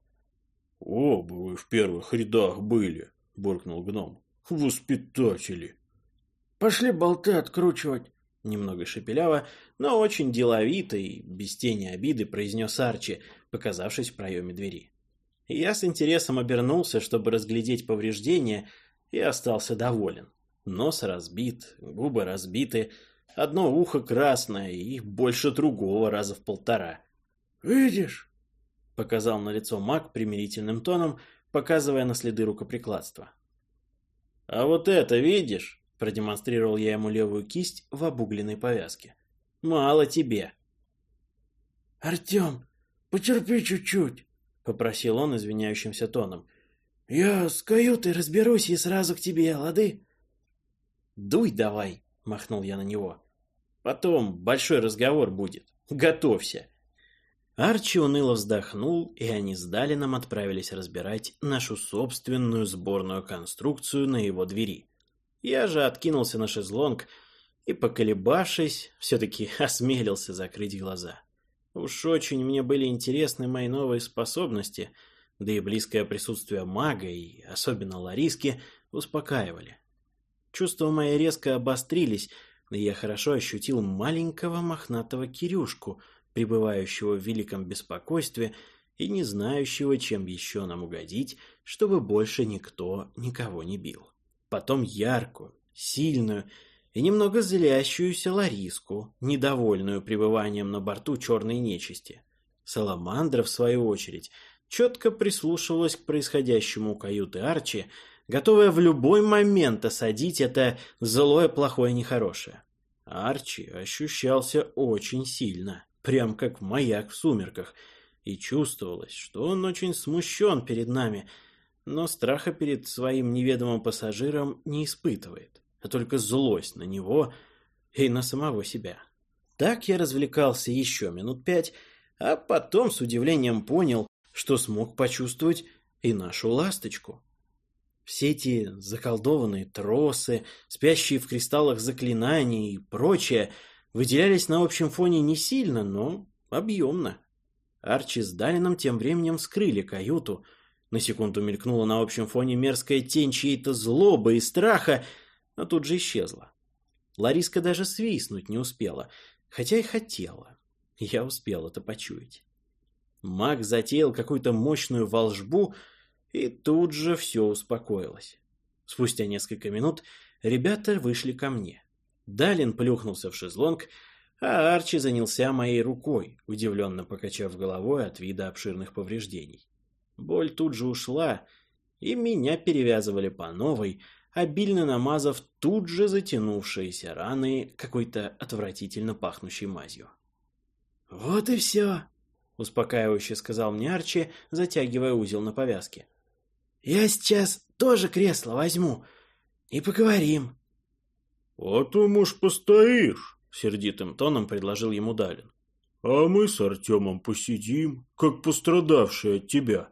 «Оба вы в первых рядах были», – буркнул гном. «Воспитатели». «Пошли болты откручивать», – немного шепеляво, но очень деловито и без тени обиды произнес Арчи, показавшись в проеме двери. Я с интересом обернулся, чтобы разглядеть повреждения, и остался доволен. Нос разбит, губы разбиты, одно ухо красное и больше другого раза в полтора. «Видишь?» — показал на лицо маг примирительным тоном, показывая на следы рукоприкладства. «А вот это видишь?» — продемонстрировал я ему левую кисть в обугленной повязке. «Мало тебе». «Артем, потерпи чуть-чуть», — попросил он извиняющимся тоном. «Я с каютой разберусь и сразу к тебе, лады?» «Дуй давай», — махнул я на него. «Потом большой разговор будет. Готовься». Арчи уныло вздохнул, и они с Далином отправились разбирать нашу собственную сборную конструкцию на его двери. Я же откинулся на шезлонг и, поколебавшись, все-таки осмелился закрыть глаза. Уж очень мне были интересны мои новые способности, да и близкое присутствие мага и особенно Лариски успокаивали. Чувства мои резко обострились, и я хорошо ощутил маленького мохнатого Кирюшку, пребывающего в великом беспокойстве и не знающего, чем еще нам угодить, чтобы больше никто никого не бил. Потом яркую, сильную, и немного злящуюся Лариску, недовольную пребыванием на борту черной нечисти. Саламандра, в свою очередь, четко прислушивалась к происходящему у каюты Арчи, готовая в любой момент осадить это злое, плохое, нехорошее. Арчи ощущался очень сильно, прям как маяк в сумерках, и чувствовалось, что он очень смущен перед нами, но страха перед своим неведомым пассажиром не испытывает а только злость на него и на самого себя. Так я развлекался еще минут пять, а потом с удивлением понял, что смог почувствовать и нашу ласточку. Все эти заколдованные тросы, спящие в кристаллах заклинаний и прочее выделялись на общем фоне не сильно, но объемно. Арчи с Далином тем временем вскрыли каюту. На секунду мелькнула на общем фоне мерзкая тень чьей-то злобы и страха, но тут же исчезла. Лариска даже свистнуть не успела, хотя и хотела. Я успел это почуять. Маг затеял какую-то мощную волжбу, и тут же все успокоилось. Спустя несколько минут ребята вышли ко мне. Далин плюхнулся в шезлонг, а Арчи занялся моей рукой, удивленно покачав головой от вида обширных повреждений. Боль тут же ушла, и меня перевязывали по новой, обильно намазав тут же затянувшиеся раны какой-то отвратительно пахнущей мазью. «Вот и все», — успокаивающе сказал мне Арчи, затягивая узел на повязке. «Я сейчас тоже кресло возьму и поговорим». «А ты, может, постоишь?» — сердитым тоном предложил ему Далин. «А мы с Артемом посидим, как пострадавшие от тебя,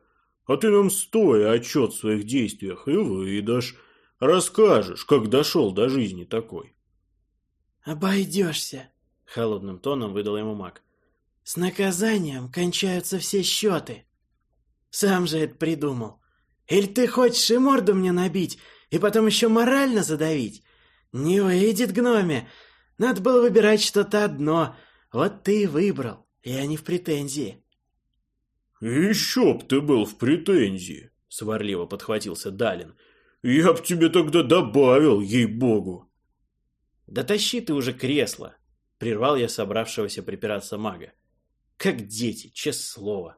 а ты нам стоя отчет в своих действиях и выдашь». Расскажешь, как дошел до жизни такой. «Обойдешься», — холодным тоном выдал ему маг. «С наказанием кончаются все счеты. Сам же это придумал. Или ты хочешь и морду мне набить, и потом еще морально задавить? Не выйдет, гноме. Надо было выбирать что-то одно. Вот ты и выбрал. Я не в претензии». «Еще б ты был в претензии», — сварливо подхватился Далин. — я б тебе тогда добавил, ей-богу. Да тащи ты уже кресло, прервал я собравшегося припираться мага. Как дети, честное слово.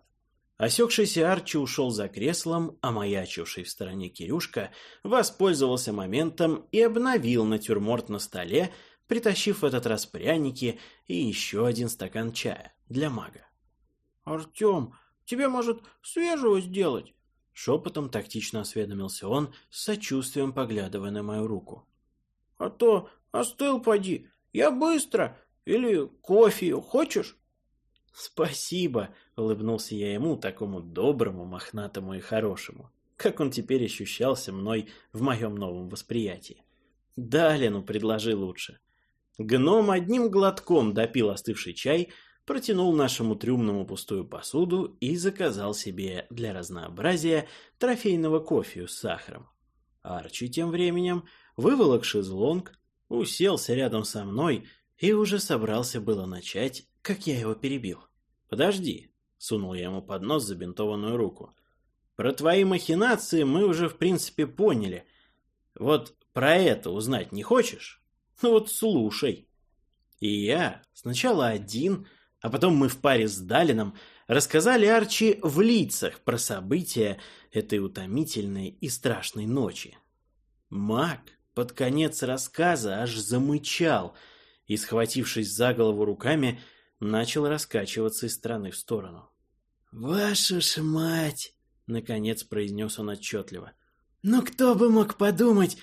Осекшийся Арчи ушел за креслом, а маячивший в стороне Кирюшка воспользовался моментом и обновил натюрморт на столе, притащив в этот раз пряники и еще один стакан чая для мага. «Артем, тебе, может, свежего сделать? Шепотом тактично осведомился он, с сочувствием поглядывая на мою руку. «А то остыл поди. Я быстро. Или кофе хочешь?» «Спасибо», — улыбнулся я ему, такому доброму, мохнатому и хорошему. Как он теперь ощущался мной в моем новом восприятии. Далину предложи лучше. Гном одним глотком допил остывший чай, протянул нашему трюмному пустую посуду и заказал себе для разнообразия трофейного кофе с сахаром. Арчи тем временем выволок шезлонг, уселся рядом со мной и уже собрался было начать, как я его перебил. «Подожди», — сунул я ему под нос забинтованную руку. «Про твои махинации мы уже в принципе поняли. Вот про это узнать не хочешь? Ну вот слушай». И я сначала один, а потом мы в паре с Далином рассказали Арчи в лицах про события этой утомительной и страшной ночи. Маг под конец рассказа аж замычал и, схватившись за голову руками, начал раскачиваться из стороны в сторону. «Вашу ж мать!» — наконец произнес он отчетливо. «Ну кто бы мог подумать,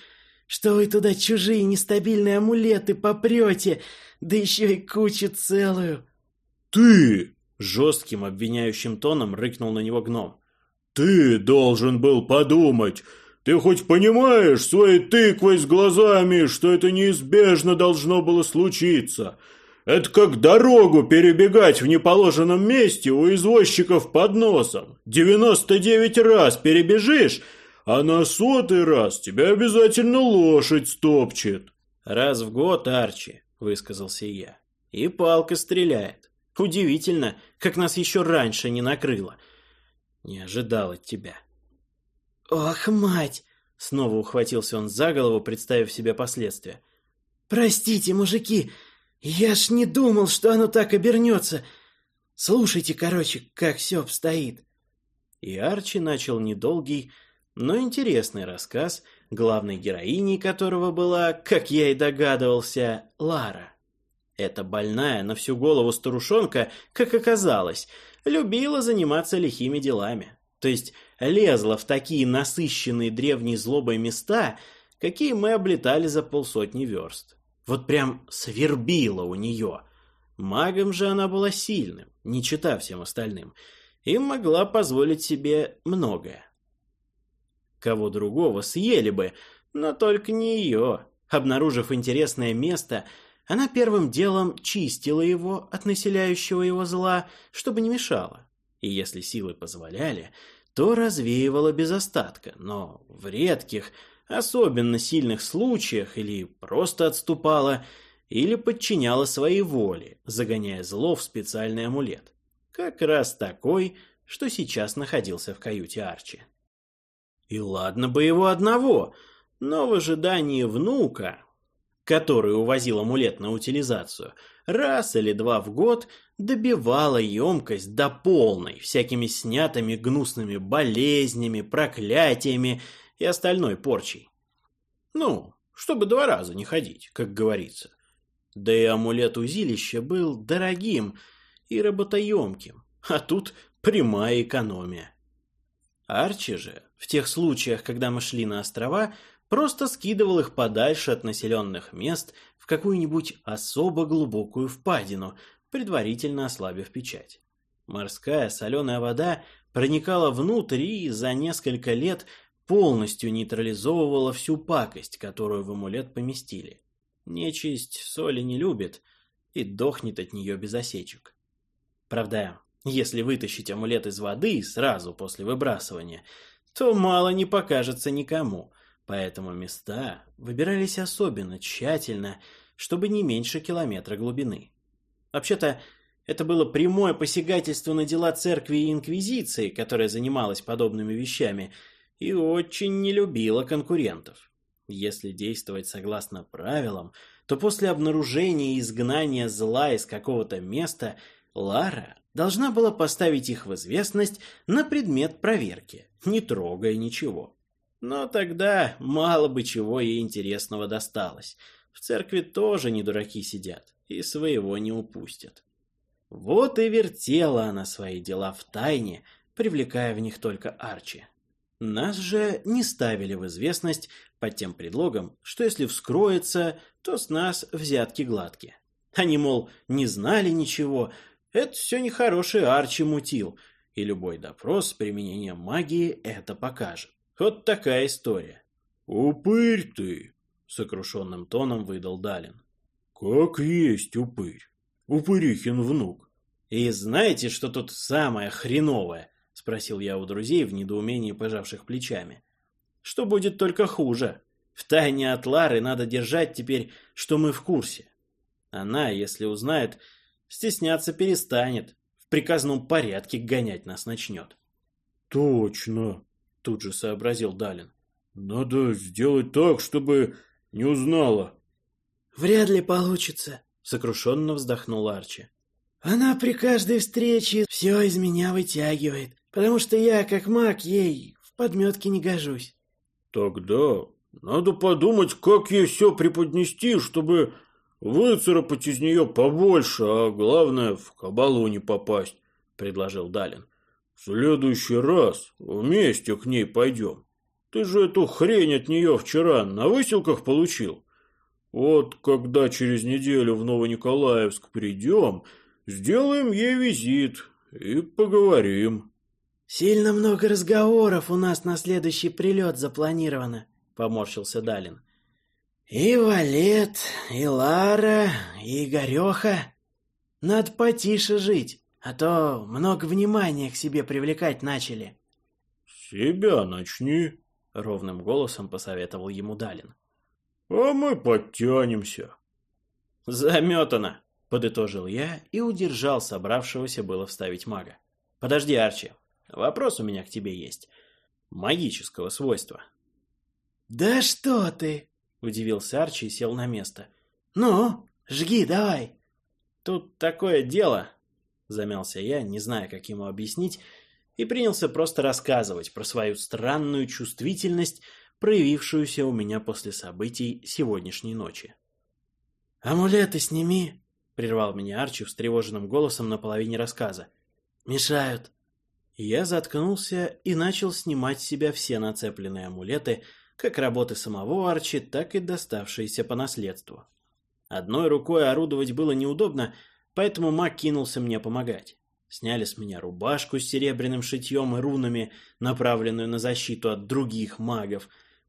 что вы туда чужие нестабильные амулеты попрете, да еще и кучу целую!» «Ты!» — жестким обвиняющим тоном рыкнул на него гном. «Ты должен был подумать! Ты хоть понимаешь своей тыквой с глазами, что это неизбежно должно было случиться? Это как дорогу перебегать в неположенном месте у извозчиков под носом. Девяносто девять раз перебежишь, а на сотый раз тебя обязательно лошадь стопчет». «Раз в год, Арчи», — высказался я, — «и палка стреляет». Удивительно, как нас еще раньше не накрыло. Не ожидал от тебя. Ох, мать! Снова ухватился он за голову, представив себе последствия. Простите, мужики, я ж не думал, что оно так обернется. Слушайте, короче, как все обстоит. И Арчи начал недолгий, но интересный рассказ, главной героиней которого была, как я и догадывался, Лара. Эта больная на всю голову старушонка, как оказалось, любила заниматься лихими делами. То есть лезла в такие насыщенные древней злобой места, какие мы облетали за полсотни верст. Вот прям свербила у нее. Магом же она была сильным, не чита всем остальным, и могла позволить себе многое. Кого другого съели бы, но только не ее. Обнаружив интересное место – она первым делом чистила его от населяющего его зла, чтобы не мешало. И если силы позволяли, то развеивала без остатка, но в редких, особенно сильных случаях или просто отступала, или подчиняла своей воле, загоняя зло в специальный амулет. Как раз такой, что сейчас находился в каюте Арчи. И ладно бы его одного, но в ожидании внука который увозил амулет на утилизацию, раз или два в год добивала емкость до полной, всякими снятыми гнусными болезнями, проклятиями и остальной порчей. Ну, чтобы два раза не ходить, как говорится. Да и амулет узилища был дорогим и работоемким, а тут прямая экономия. Арчи же, в тех случаях, когда мы шли на острова, просто скидывал их подальше от населенных мест в какую-нибудь особо глубокую впадину, предварительно ослабив печать. Морская соленая вода проникала внутрь и за несколько лет полностью нейтрализовывала всю пакость, которую в амулет поместили. Нечисть соли не любит и дохнет от нее без осечек. Правда, если вытащить амулет из воды сразу после выбрасывания, то мало не покажется никому – Поэтому места выбирались особенно тщательно, чтобы не меньше километра глубины. Вообще-то, это было прямое посягательство на дела церкви и инквизиции, которая занималась подобными вещами, и очень не любила конкурентов. Если действовать согласно правилам, то после обнаружения и изгнания зла из какого-то места Лара должна была поставить их в известность на предмет проверки, не трогая ничего. Но тогда мало бы чего ей интересного досталось. В церкви тоже не дураки сидят и своего не упустят. Вот и вертела она свои дела в тайне, привлекая в них только Арчи. Нас же не ставили в известность под тем предлогом, что если вскроется, то с нас взятки гладкие. Они, мол, не знали ничего, это все нехороший Арчи мутил, и любой допрос с применением магии это покажет. Вот такая история. «Упырь ты!» — сокрушенным тоном выдал Далин. «Как есть упырь! Упырихин внук!» «И знаете, что тут самое хреновое?» — спросил я у друзей в недоумении пожавших плечами. «Что будет только хуже? В тайне от Лары надо держать теперь, что мы в курсе. Она, если узнает, стесняться перестанет, в приказном порядке гонять нас начнет». «Точно!» — тут же сообразил Далин. «Надо сделать так, чтобы не узнала». «Вряд ли получится», — сокрушенно вздохнул Арчи. «Она при каждой встрече все из меня вытягивает потому что я, как маг, ей в подметке не гожусь. Тогда надо подумать, как ей все преподнести, чтобы выцарапать из нее побольше, а главное, в кабалу не попасть, предложил Далин. В следующий раз вместе к ней пойдем. Ты же эту хрень от нее вчера на выселках получил. Вот когда через неделю в Новониколаевск придем, сделаем ей визит и поговорим. «Сильно много разговоров у нас на следующий прилет запланировано», — поморщился Далин. «И Валет, и Лара, и Игореха. Надо потише жить, а то много внимания к себе привлекать начали». «Себя начни», — ровным голосом посоветовал ему Далин. «А мы подтянемся». «Заметано», — подытожил я и удержал собравшегося было вставить мага. «Подожди, Арчи, Вопрос у меня к тебе есть. Магического свойства. «Да что ты!» — удивился Арчи и сел на место. «Ну, жги давай!» «Тут такое дело!» — замялся я, не зная, как ему объяснить, и принялся просто рассказывать про свою странную чувствительность, проявившуюся у меня после событий сегодняшней ночи. «Амулеты сними!» — прервал меня Арчи встревоженным голосом на половине рассказа. «Мешают!» Я заткнулся и начал снимать с себя все нацепленные амулеты, как работы самого Арчи, так и доставшиеся по наследству. Одной рукой орудовать было неудобно, поэтому маг кинулся мне помогать. Сняли с меня рубашку с серебряным шитьем и рунами, направленную на защиту от других магов,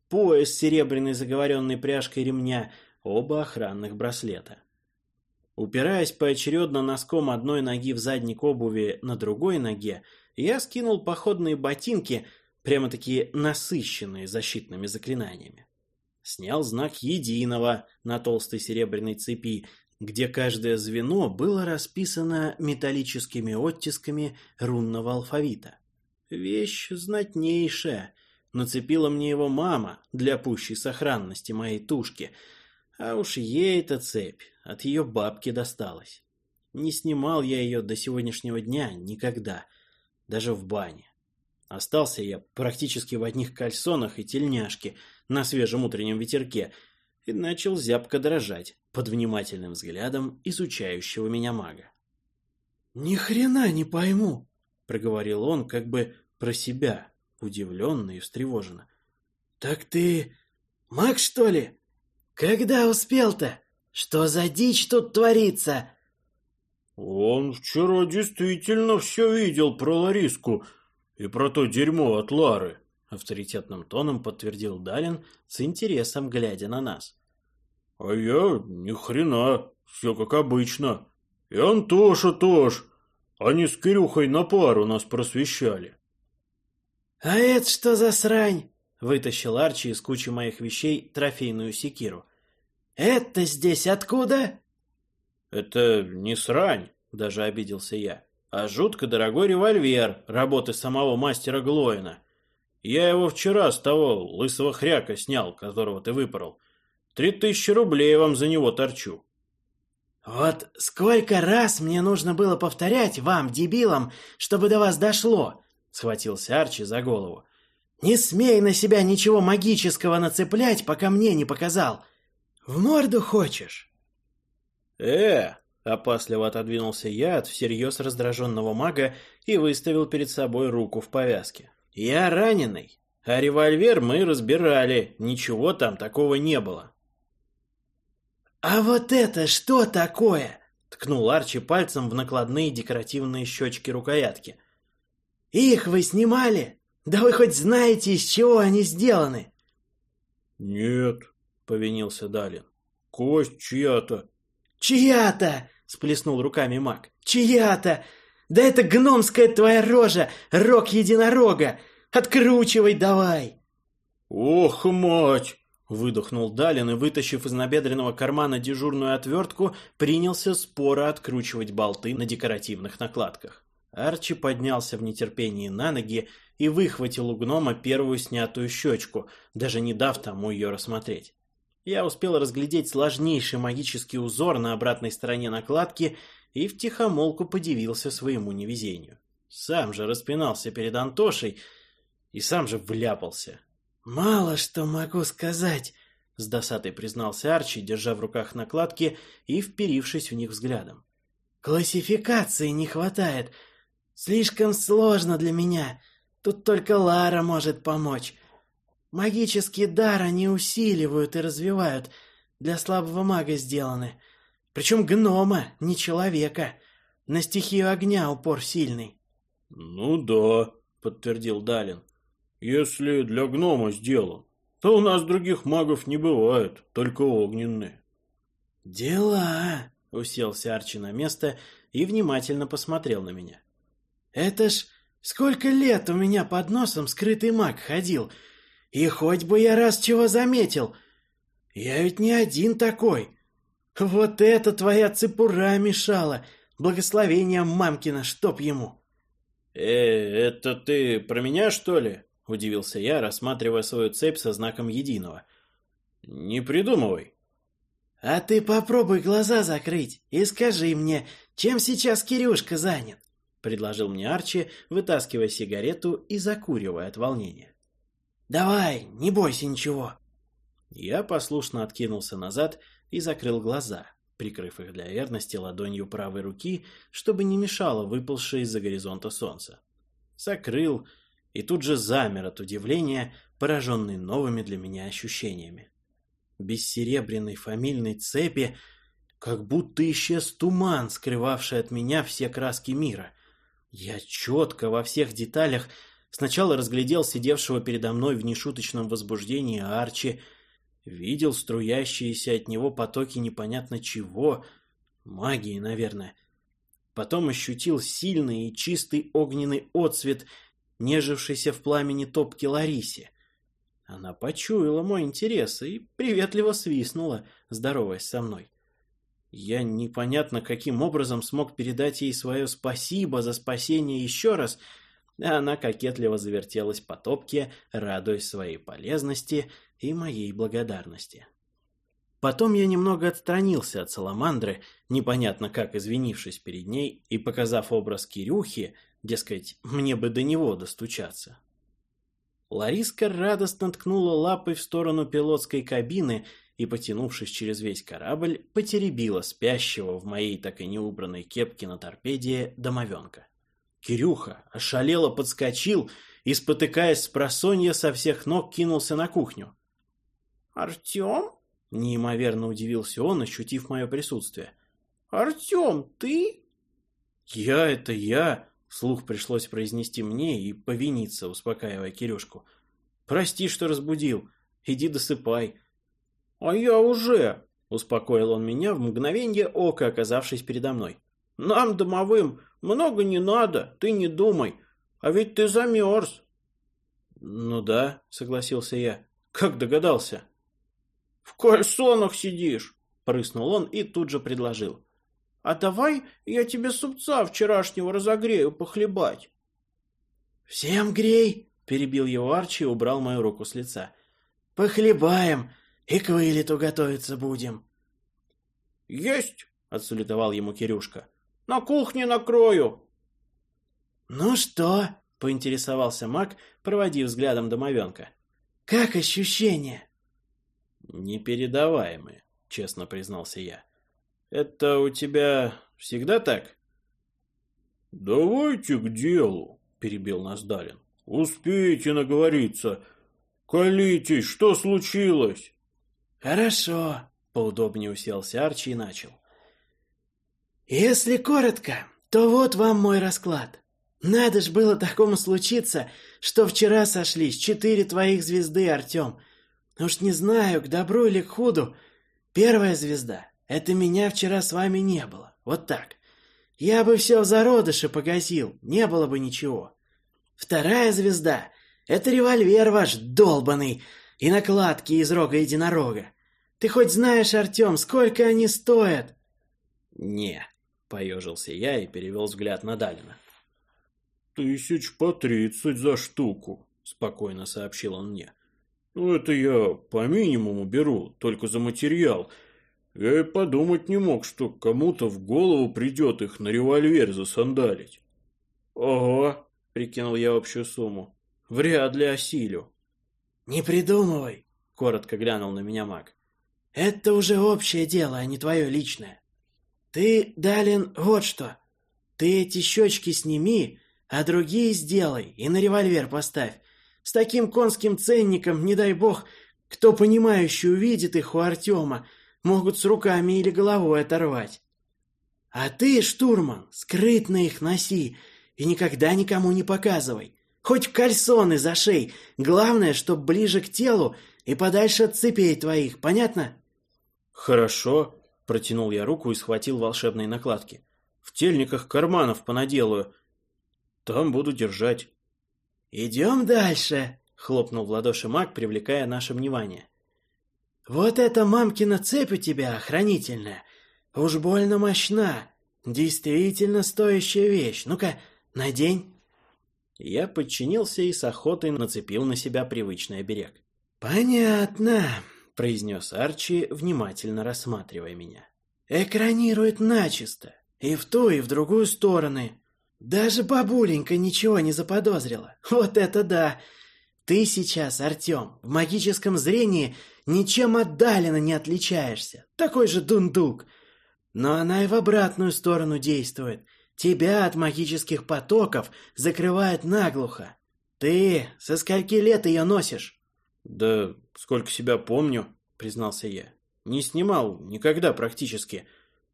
пояс с серебряной заговоренной пряжкой ремня, оба охранных браслета. Упираясь поочередно носком одной ноги в задник обуви на другой ноге, я скинул походные ботинки, прямо-таки насыщенные защитными заклинаниями. Снял знак единого на толстой серебряной цепи, где каждое звено было расписано металлическими оттисками рунного алфавита. Вещь знатнейшая. Нацепила мне его мама для пущей сохранности моей тушки. А уж ей-то цепь от ее бабки досталась. Не снимал я ее до сегодняшнего дня никогда — даже в бане. Остался я практически в одних кальсонах и тельняшке на свежем утреннем ветерке и начал зябко дрожать под внимательным взглядом изучающего меня мага. «Ни хрена не пойму», — проговорил он как бы про себя, удивленно и встревоженно. «Так ты маг, что ли? Когда успел-то? Что за дичь тут творится?» Он вчера действительно все видел про Лариску и про то дерьмо от Лары, авторитетным тоном подтвердил Далин с интересом глядя на нас. А я ни хрена, все как обычно. И Антоша тоже. Они с Кирюхой на пару нас просвещали. А это что за срань? Вытащил Арчи из кучи моих вещей трофейную секиру. Это здесь откуда? «Это не срань», — даже обиделся я, «а жутко дорогой револьвер работы самого мастера Глоина. Я его вчера с того лысого хряка снял, которого ты выпорол. Три тысячи рублей вам за него торчу». «Вот сколько раз мне нужно было повторять вам, дебилам, чтобы до вас дошло!» — схватился Арчи за голову. «Не смей на себя ничего магического нацеплять, пока мне не показал. В морду хочешь?» «Э!» — опасливо отодвинулся я от всерьез раздраженного мага и выставил перед собой руку в повязке. «Я раненый, А револьвер мы разбирали, ничего там такого не было. «А вот это что такое?» — ткнул Арчи пальцем в накладные декоративные щечки рукоятки. «Их вы снимали? Да вы хоть знаете, из чего они сделаны?» «Нет», — повинился Далин. «Кость чья-то». «Чья-то!» — сплеснул руками маг. «Чья-то! Да это гномская твоя рожа, рог единорога! Откручивай давай!» «Ох, мать!» — выдохнул Далин и, вытащив из набедренного кармана дежурную отвертку, принялся споро откручивать болты на декоративных накладках. Арчи поднялся в нетерпении на ноги и выхватил у гнома первую снятую щечку, даже не дав тому ее рассмотреть. Я успел разглядеть сложнейший магический узор на обратной стороне накладки и втихомолку подивился своему невезению. Сам же распинался перед Антошей и сам же вляпался. «Мало что могу сказать», — с досадой признался Арчи, держа в руках накладки и вперившись в них взглядом. «Классификации не хватает. Слишком сложно для меня. Тут только Лара может помочь. Магический дар они усиливают и развивают. Для слабого мага сделаны. Причем гнома, не человека. На стихию огня упор сильный. «Ну да», — подтвердил Далин. «Если для гнома сделан, то у нас других магов не бывает, только огненные». «Дела!» — уселся Арчи на место и внимательно посмотрел на меня. «Это ж сколько лет у меня под носом скрытый маг ходил, и хоть бы я раз чего заметил. Я ведь не один такой. Вот это твоя цепура мешала. Благословение мамкина, чтоб ему. «Э, это ты про меня, что ли?» – удивился я, рассматривая свою цепь со знаком единого. «Не придумывай». «А ты попробуй глаза закрыть и скажи мне, чем сейчас Кирюшка занят?» – предложил мне Арчи, вытаскивая сигарету и закуривая от волнения. «Давай, не бойся ничего». Я послушно откинулся назад и закрыл глаза, прикрыв их для верности ладонью правой руки, чтобы не мешало выползшее из-за горизонта солнце. Закрыл и тут же замер от удивления, пораженный новыми для меня ощущениями. Без серебряной фамильной цепи как будто исчез туман, скрывавший от меня все краски мира. Я четко во всех деталях сначала разглядел сидевшего передо мной в нешуточном возбуждении Арчи, Видел струящиеся от него потоки непонятно чего, магии, наверное. Потом ощутил сильный и чистый огненный отсвет, нежившийся в пламени топки Ларисе. Она почуяла мой интерес и приветливо свистнула, здороваясь со мной. Я непонятно каким образом смог передать ей свое спасибо за спасение еще раз, она кокетливо завертелась по топке, радуясь своей полезности и моей благодарности. Потом я немного отстранился от Саламандры, непонятно как извинившись перед ней и показав образ Кирюхи, дескать, мне бы до него достучаться. Лариска радостно ткнула лапой в сторону пилотской кабины и, потянувшись через весь корабль, потеребила спящего в моей так и не убранной кепке на торпеде домовенка. Кирюха ошалело подскочил и, спотыкаясь с просонья, со всех ног кинулся на кухню. «Артем?» — неимоверно удивился он, ощутив мое присутствие. «Артем, ты?» «Я — это я!» — вслух пришлось произнести мне и повиниться, успокаивая Кирюшку. «Прости, что разбудил. Иди досыпай». «А я уже!» — успокоил он меня в мгновенье ока, оказавшись передо мной. «Нам, домовым, много не надо, ты не думай. А ведь ты замерз». «Ну да», — согласился я. «Как догадался?» «В кальсонах сидишь!» — прыснул он и тут же предложил. «А давай я тебе супца вчерашнего разогрею похлебать». «Всем грей!» — перебил его Арчи и убрал мою руку с лица. «Похлебаем и к вылету готовиться будем». «Есть!» — отсулетовал ему Кирюшка. «На кухне накрою». «Ну что?» — поинтересовался маг, проводив взглядом домовенка. «Как ощущения?» непередаваемые, честно признался я. Это у тебя всегда так? Давайте к делу, перебил нас Далин. Успеете наговориться, «Колитесь, что случилось?» «Хорошо», — поудобнее уселся Арчи и начал. «Если коротко, то вот вам мой расклад. Надо ж было такому случиться, что вчера сошлись четыре твоих звезды, Артем. Уж не знаю, к добру или к худу. Первая звезда — это меня вчера с вами не было. Вот так. Я бы все в зародыше погасил, не было бы ничего. Вторая звезда — это револьвер ваш долбанный и накладки из рога единорога. Ты хоть знаешь, Артем, сколько они стоят? Не, поежился я и перевел взгляд на Далина. Тысяч по тридцать за штуку, спокойно сообщил он мне. Ну, это я по минимуму беру, только за материал. Я и подумать не мог, что кому-то в голову придет их на револьвер засандалить. Ого, прикинул я общую сумму. Вряд ли осилю. Не придумывай, коротко глянул на меня маг. Это уже общее дело, а не твое личное. Ты, Далин, вот что. Ты эти щечки сними, а другие сделай и на револьвер поставь. С таким конским ценником, не дай бог, кто понимающий увидит их у Артема, могут с руками или головой оторвать. А ты, штурман, скрытно их носи и никогда никому не показывай. Хоть в кальсоны за шей, главное, чтоб ближе к телу и подальше от цепей твоих, понятно? Хорошо, протянул я руку и схватил волшебные накладки. В тельниках карманов понаделаю. Там буду держать. «Идем дальше!» — хлопнул в ладоши маг, привлекая наше внимание. «Вот эта мамкина цепь у тебя охранительная. Уж больно мощна. Действительно стоящая вещь. Ну-ка, надень!» Я подчинился и с охотой нацепил на себя привычный оберег. «Понятно», — произнес Арчи, внимательно рассматривая меня. «Экранирует начисто. И в ту, и в другую стороны. Даже бабуленька ничего не заподозрила. Вот это да! Ты сейчас, Артем, в магическом зрении ничем отдаленно не отличаешься. Такой же дундук. Но она и в обратную сторону действует. Тебя от магических потоков закрывает наглухо. Ты со скольки лет ее носишь? Да сколько себя помню, признался я. Не снимал никогда практически.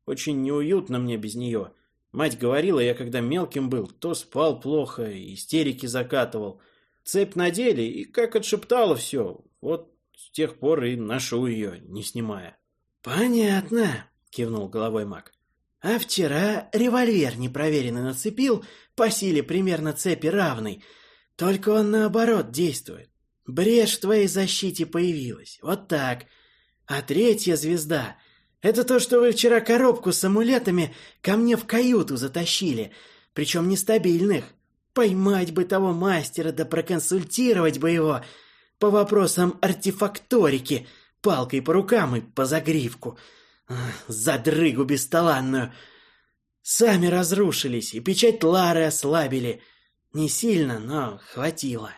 Очень неуютно мне без нее. Мать говорила, я когда мелким был, то спал плохо, истерики закатывал. Цепь надели, и как отшептала все. Вот с тех пор и ношу ее, не снимая. «Понятно», — кивнул головой маг. «А вчера револьвер непроверенный нацепил, по силе примерно цепи равный, только он наоборот действует. Брешь в твоей защите появилась, вот так. А третья звезда это то, что вы вчера коробку с амулетами ко мне в каюту затащили, причем нестабильных. Поймать бы того мастера да проконсультировать бы его по вопросам артефакторики, палкой по рукам и по загривку. Задрыгу бесталанную. Сами разрушились, и печать Лары ослабили. Не сильно, но хватило.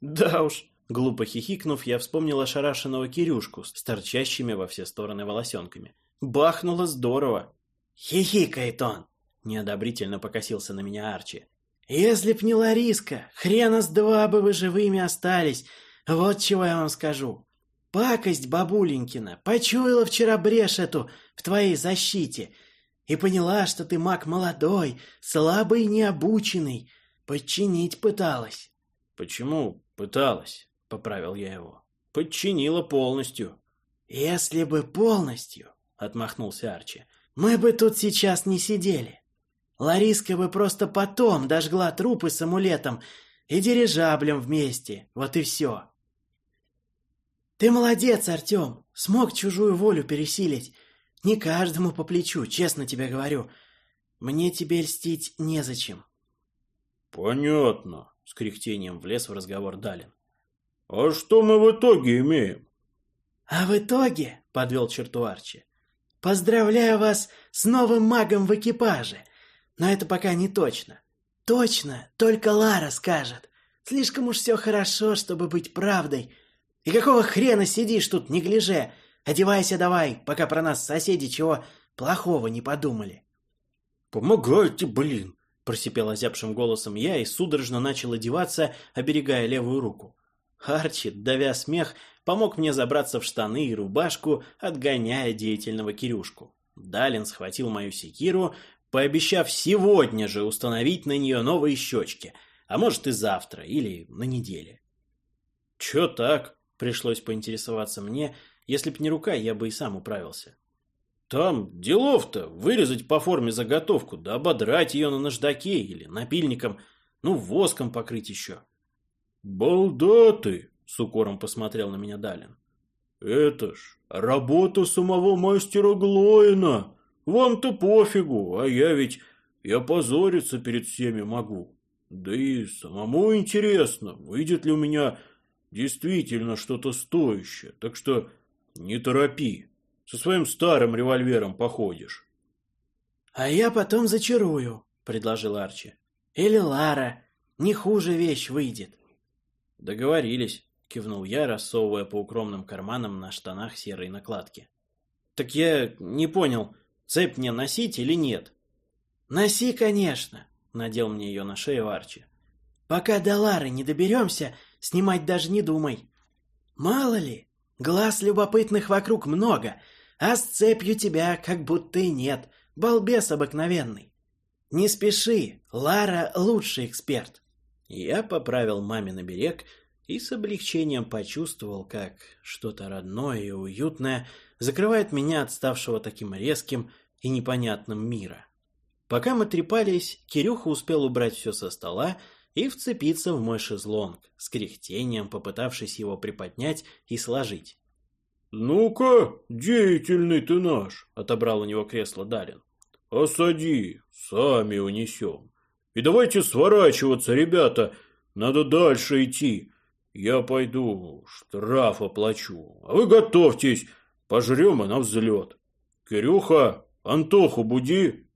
Да уж, глупо хихикнув, я вспомнил ошарашенного Кирюшку с торчащими во все стороны волосенками. Бахнуло здорово. Хихикает он. Неодобрительно покосился на меня Арчи. Если б не Лариска, хрена с два бы вы живыми остались. Вот чего я вам скажу. Пакость бабуленькина почуяла вчера брешь эту в твоей защите и поняла, что ты маг молодой, слабый и необученный. Подчинить пыталась. Почему пыталась? Поправил я его. Подчинила полностью. Если бы полностью, отмахнулся Арчи. Мы бы тут сейчас не сидели. Лариска бы просто потом дожгла трупы с амулетом и дирижаблем вместе. Вот и все. Ты молодец, Артем. Смог чужую волю пересилить. Не каждому по плечу, честно тебе говорю. Мне тебе льстить незачем. Понятно, с кряхтением влез в разговор Далин. А что мы в итоге имеем? А в итоге, подвел черту Арчи, Поздравляю вас с новым магом в экипаже. Но это пока не точно. Точно, только Лара скажет. Слишком уж все хорошо, чтобы быть правдой. И какого хрена сидишь тут, не гляже? Одевайся давай, пока про нас соседи чего плохого не подумали. «Помогайте, блин!» – просипел озябшим голосом я и судорожно начал одеваться, оберегая левую руку. Арчи, давя смех, помог мне забраться в штаны и рубашку, отгоняя деятельного Кирюшку. Далин схватил мою секиру, пообещав сегодня же установить на нее новые щечки, а может и завтра или на неделе. «Чё так?» — пришлось поинтересоваться мне, если б не рука, я бы и сам управился. «Там делов-то вырезать по форме заготовку, да ободрать ее на наждаке или напильником, ну, воском покрыть еще». «Балда ты!» — с укором посмотрел на меня Далин. «Это ж работа самого мастера Глоина. Вам-то пофигу, а я ведь я позориться перед всеми могу. Да и самому интересно, выйдет ли у меня действительно что-то стоящее. Так что не торопи, со своим старым револьвером походишь». «А я потом зачарую», — предложил Арчи. «Или Лара. Не хуже вещь выйдет». «Договорились», — кивнул я, рассовывая по укромным карманам на штанах серые накладки. «Так я не понял, цепь мне носить или нет?» «Носи, конечно», — надел мне ее на шею Арчи. «Пока до Лары не доберемся, снимать даже не думай. Мало ли, глаз любопытных вокруг много, а с цепью тебя как будто и нет, балбес обыкновенный. Не спеши, Лара лучший эксперт». Я поправил маме на берег и с облегчением почувствовал, как что-то родное и уютное закрывает меня от ставшего таким резким и непонятным мира. Пока мы трепались, Кирюха успел убрать все со стола и вцепиться в мой шезлонг, с кряхтением попытавшись его приподнять и сложить. «Ну-ка, деятельный ты наш!» — отобрал у него кресло Дарин. «Осади, сами унесем». И давайте сворачиваться, ребята. Надо дальше идти. Я пойду штраф оплачу. А вы готовьтесь. Пожрем и на взлет. Кирюха, Антоху буди.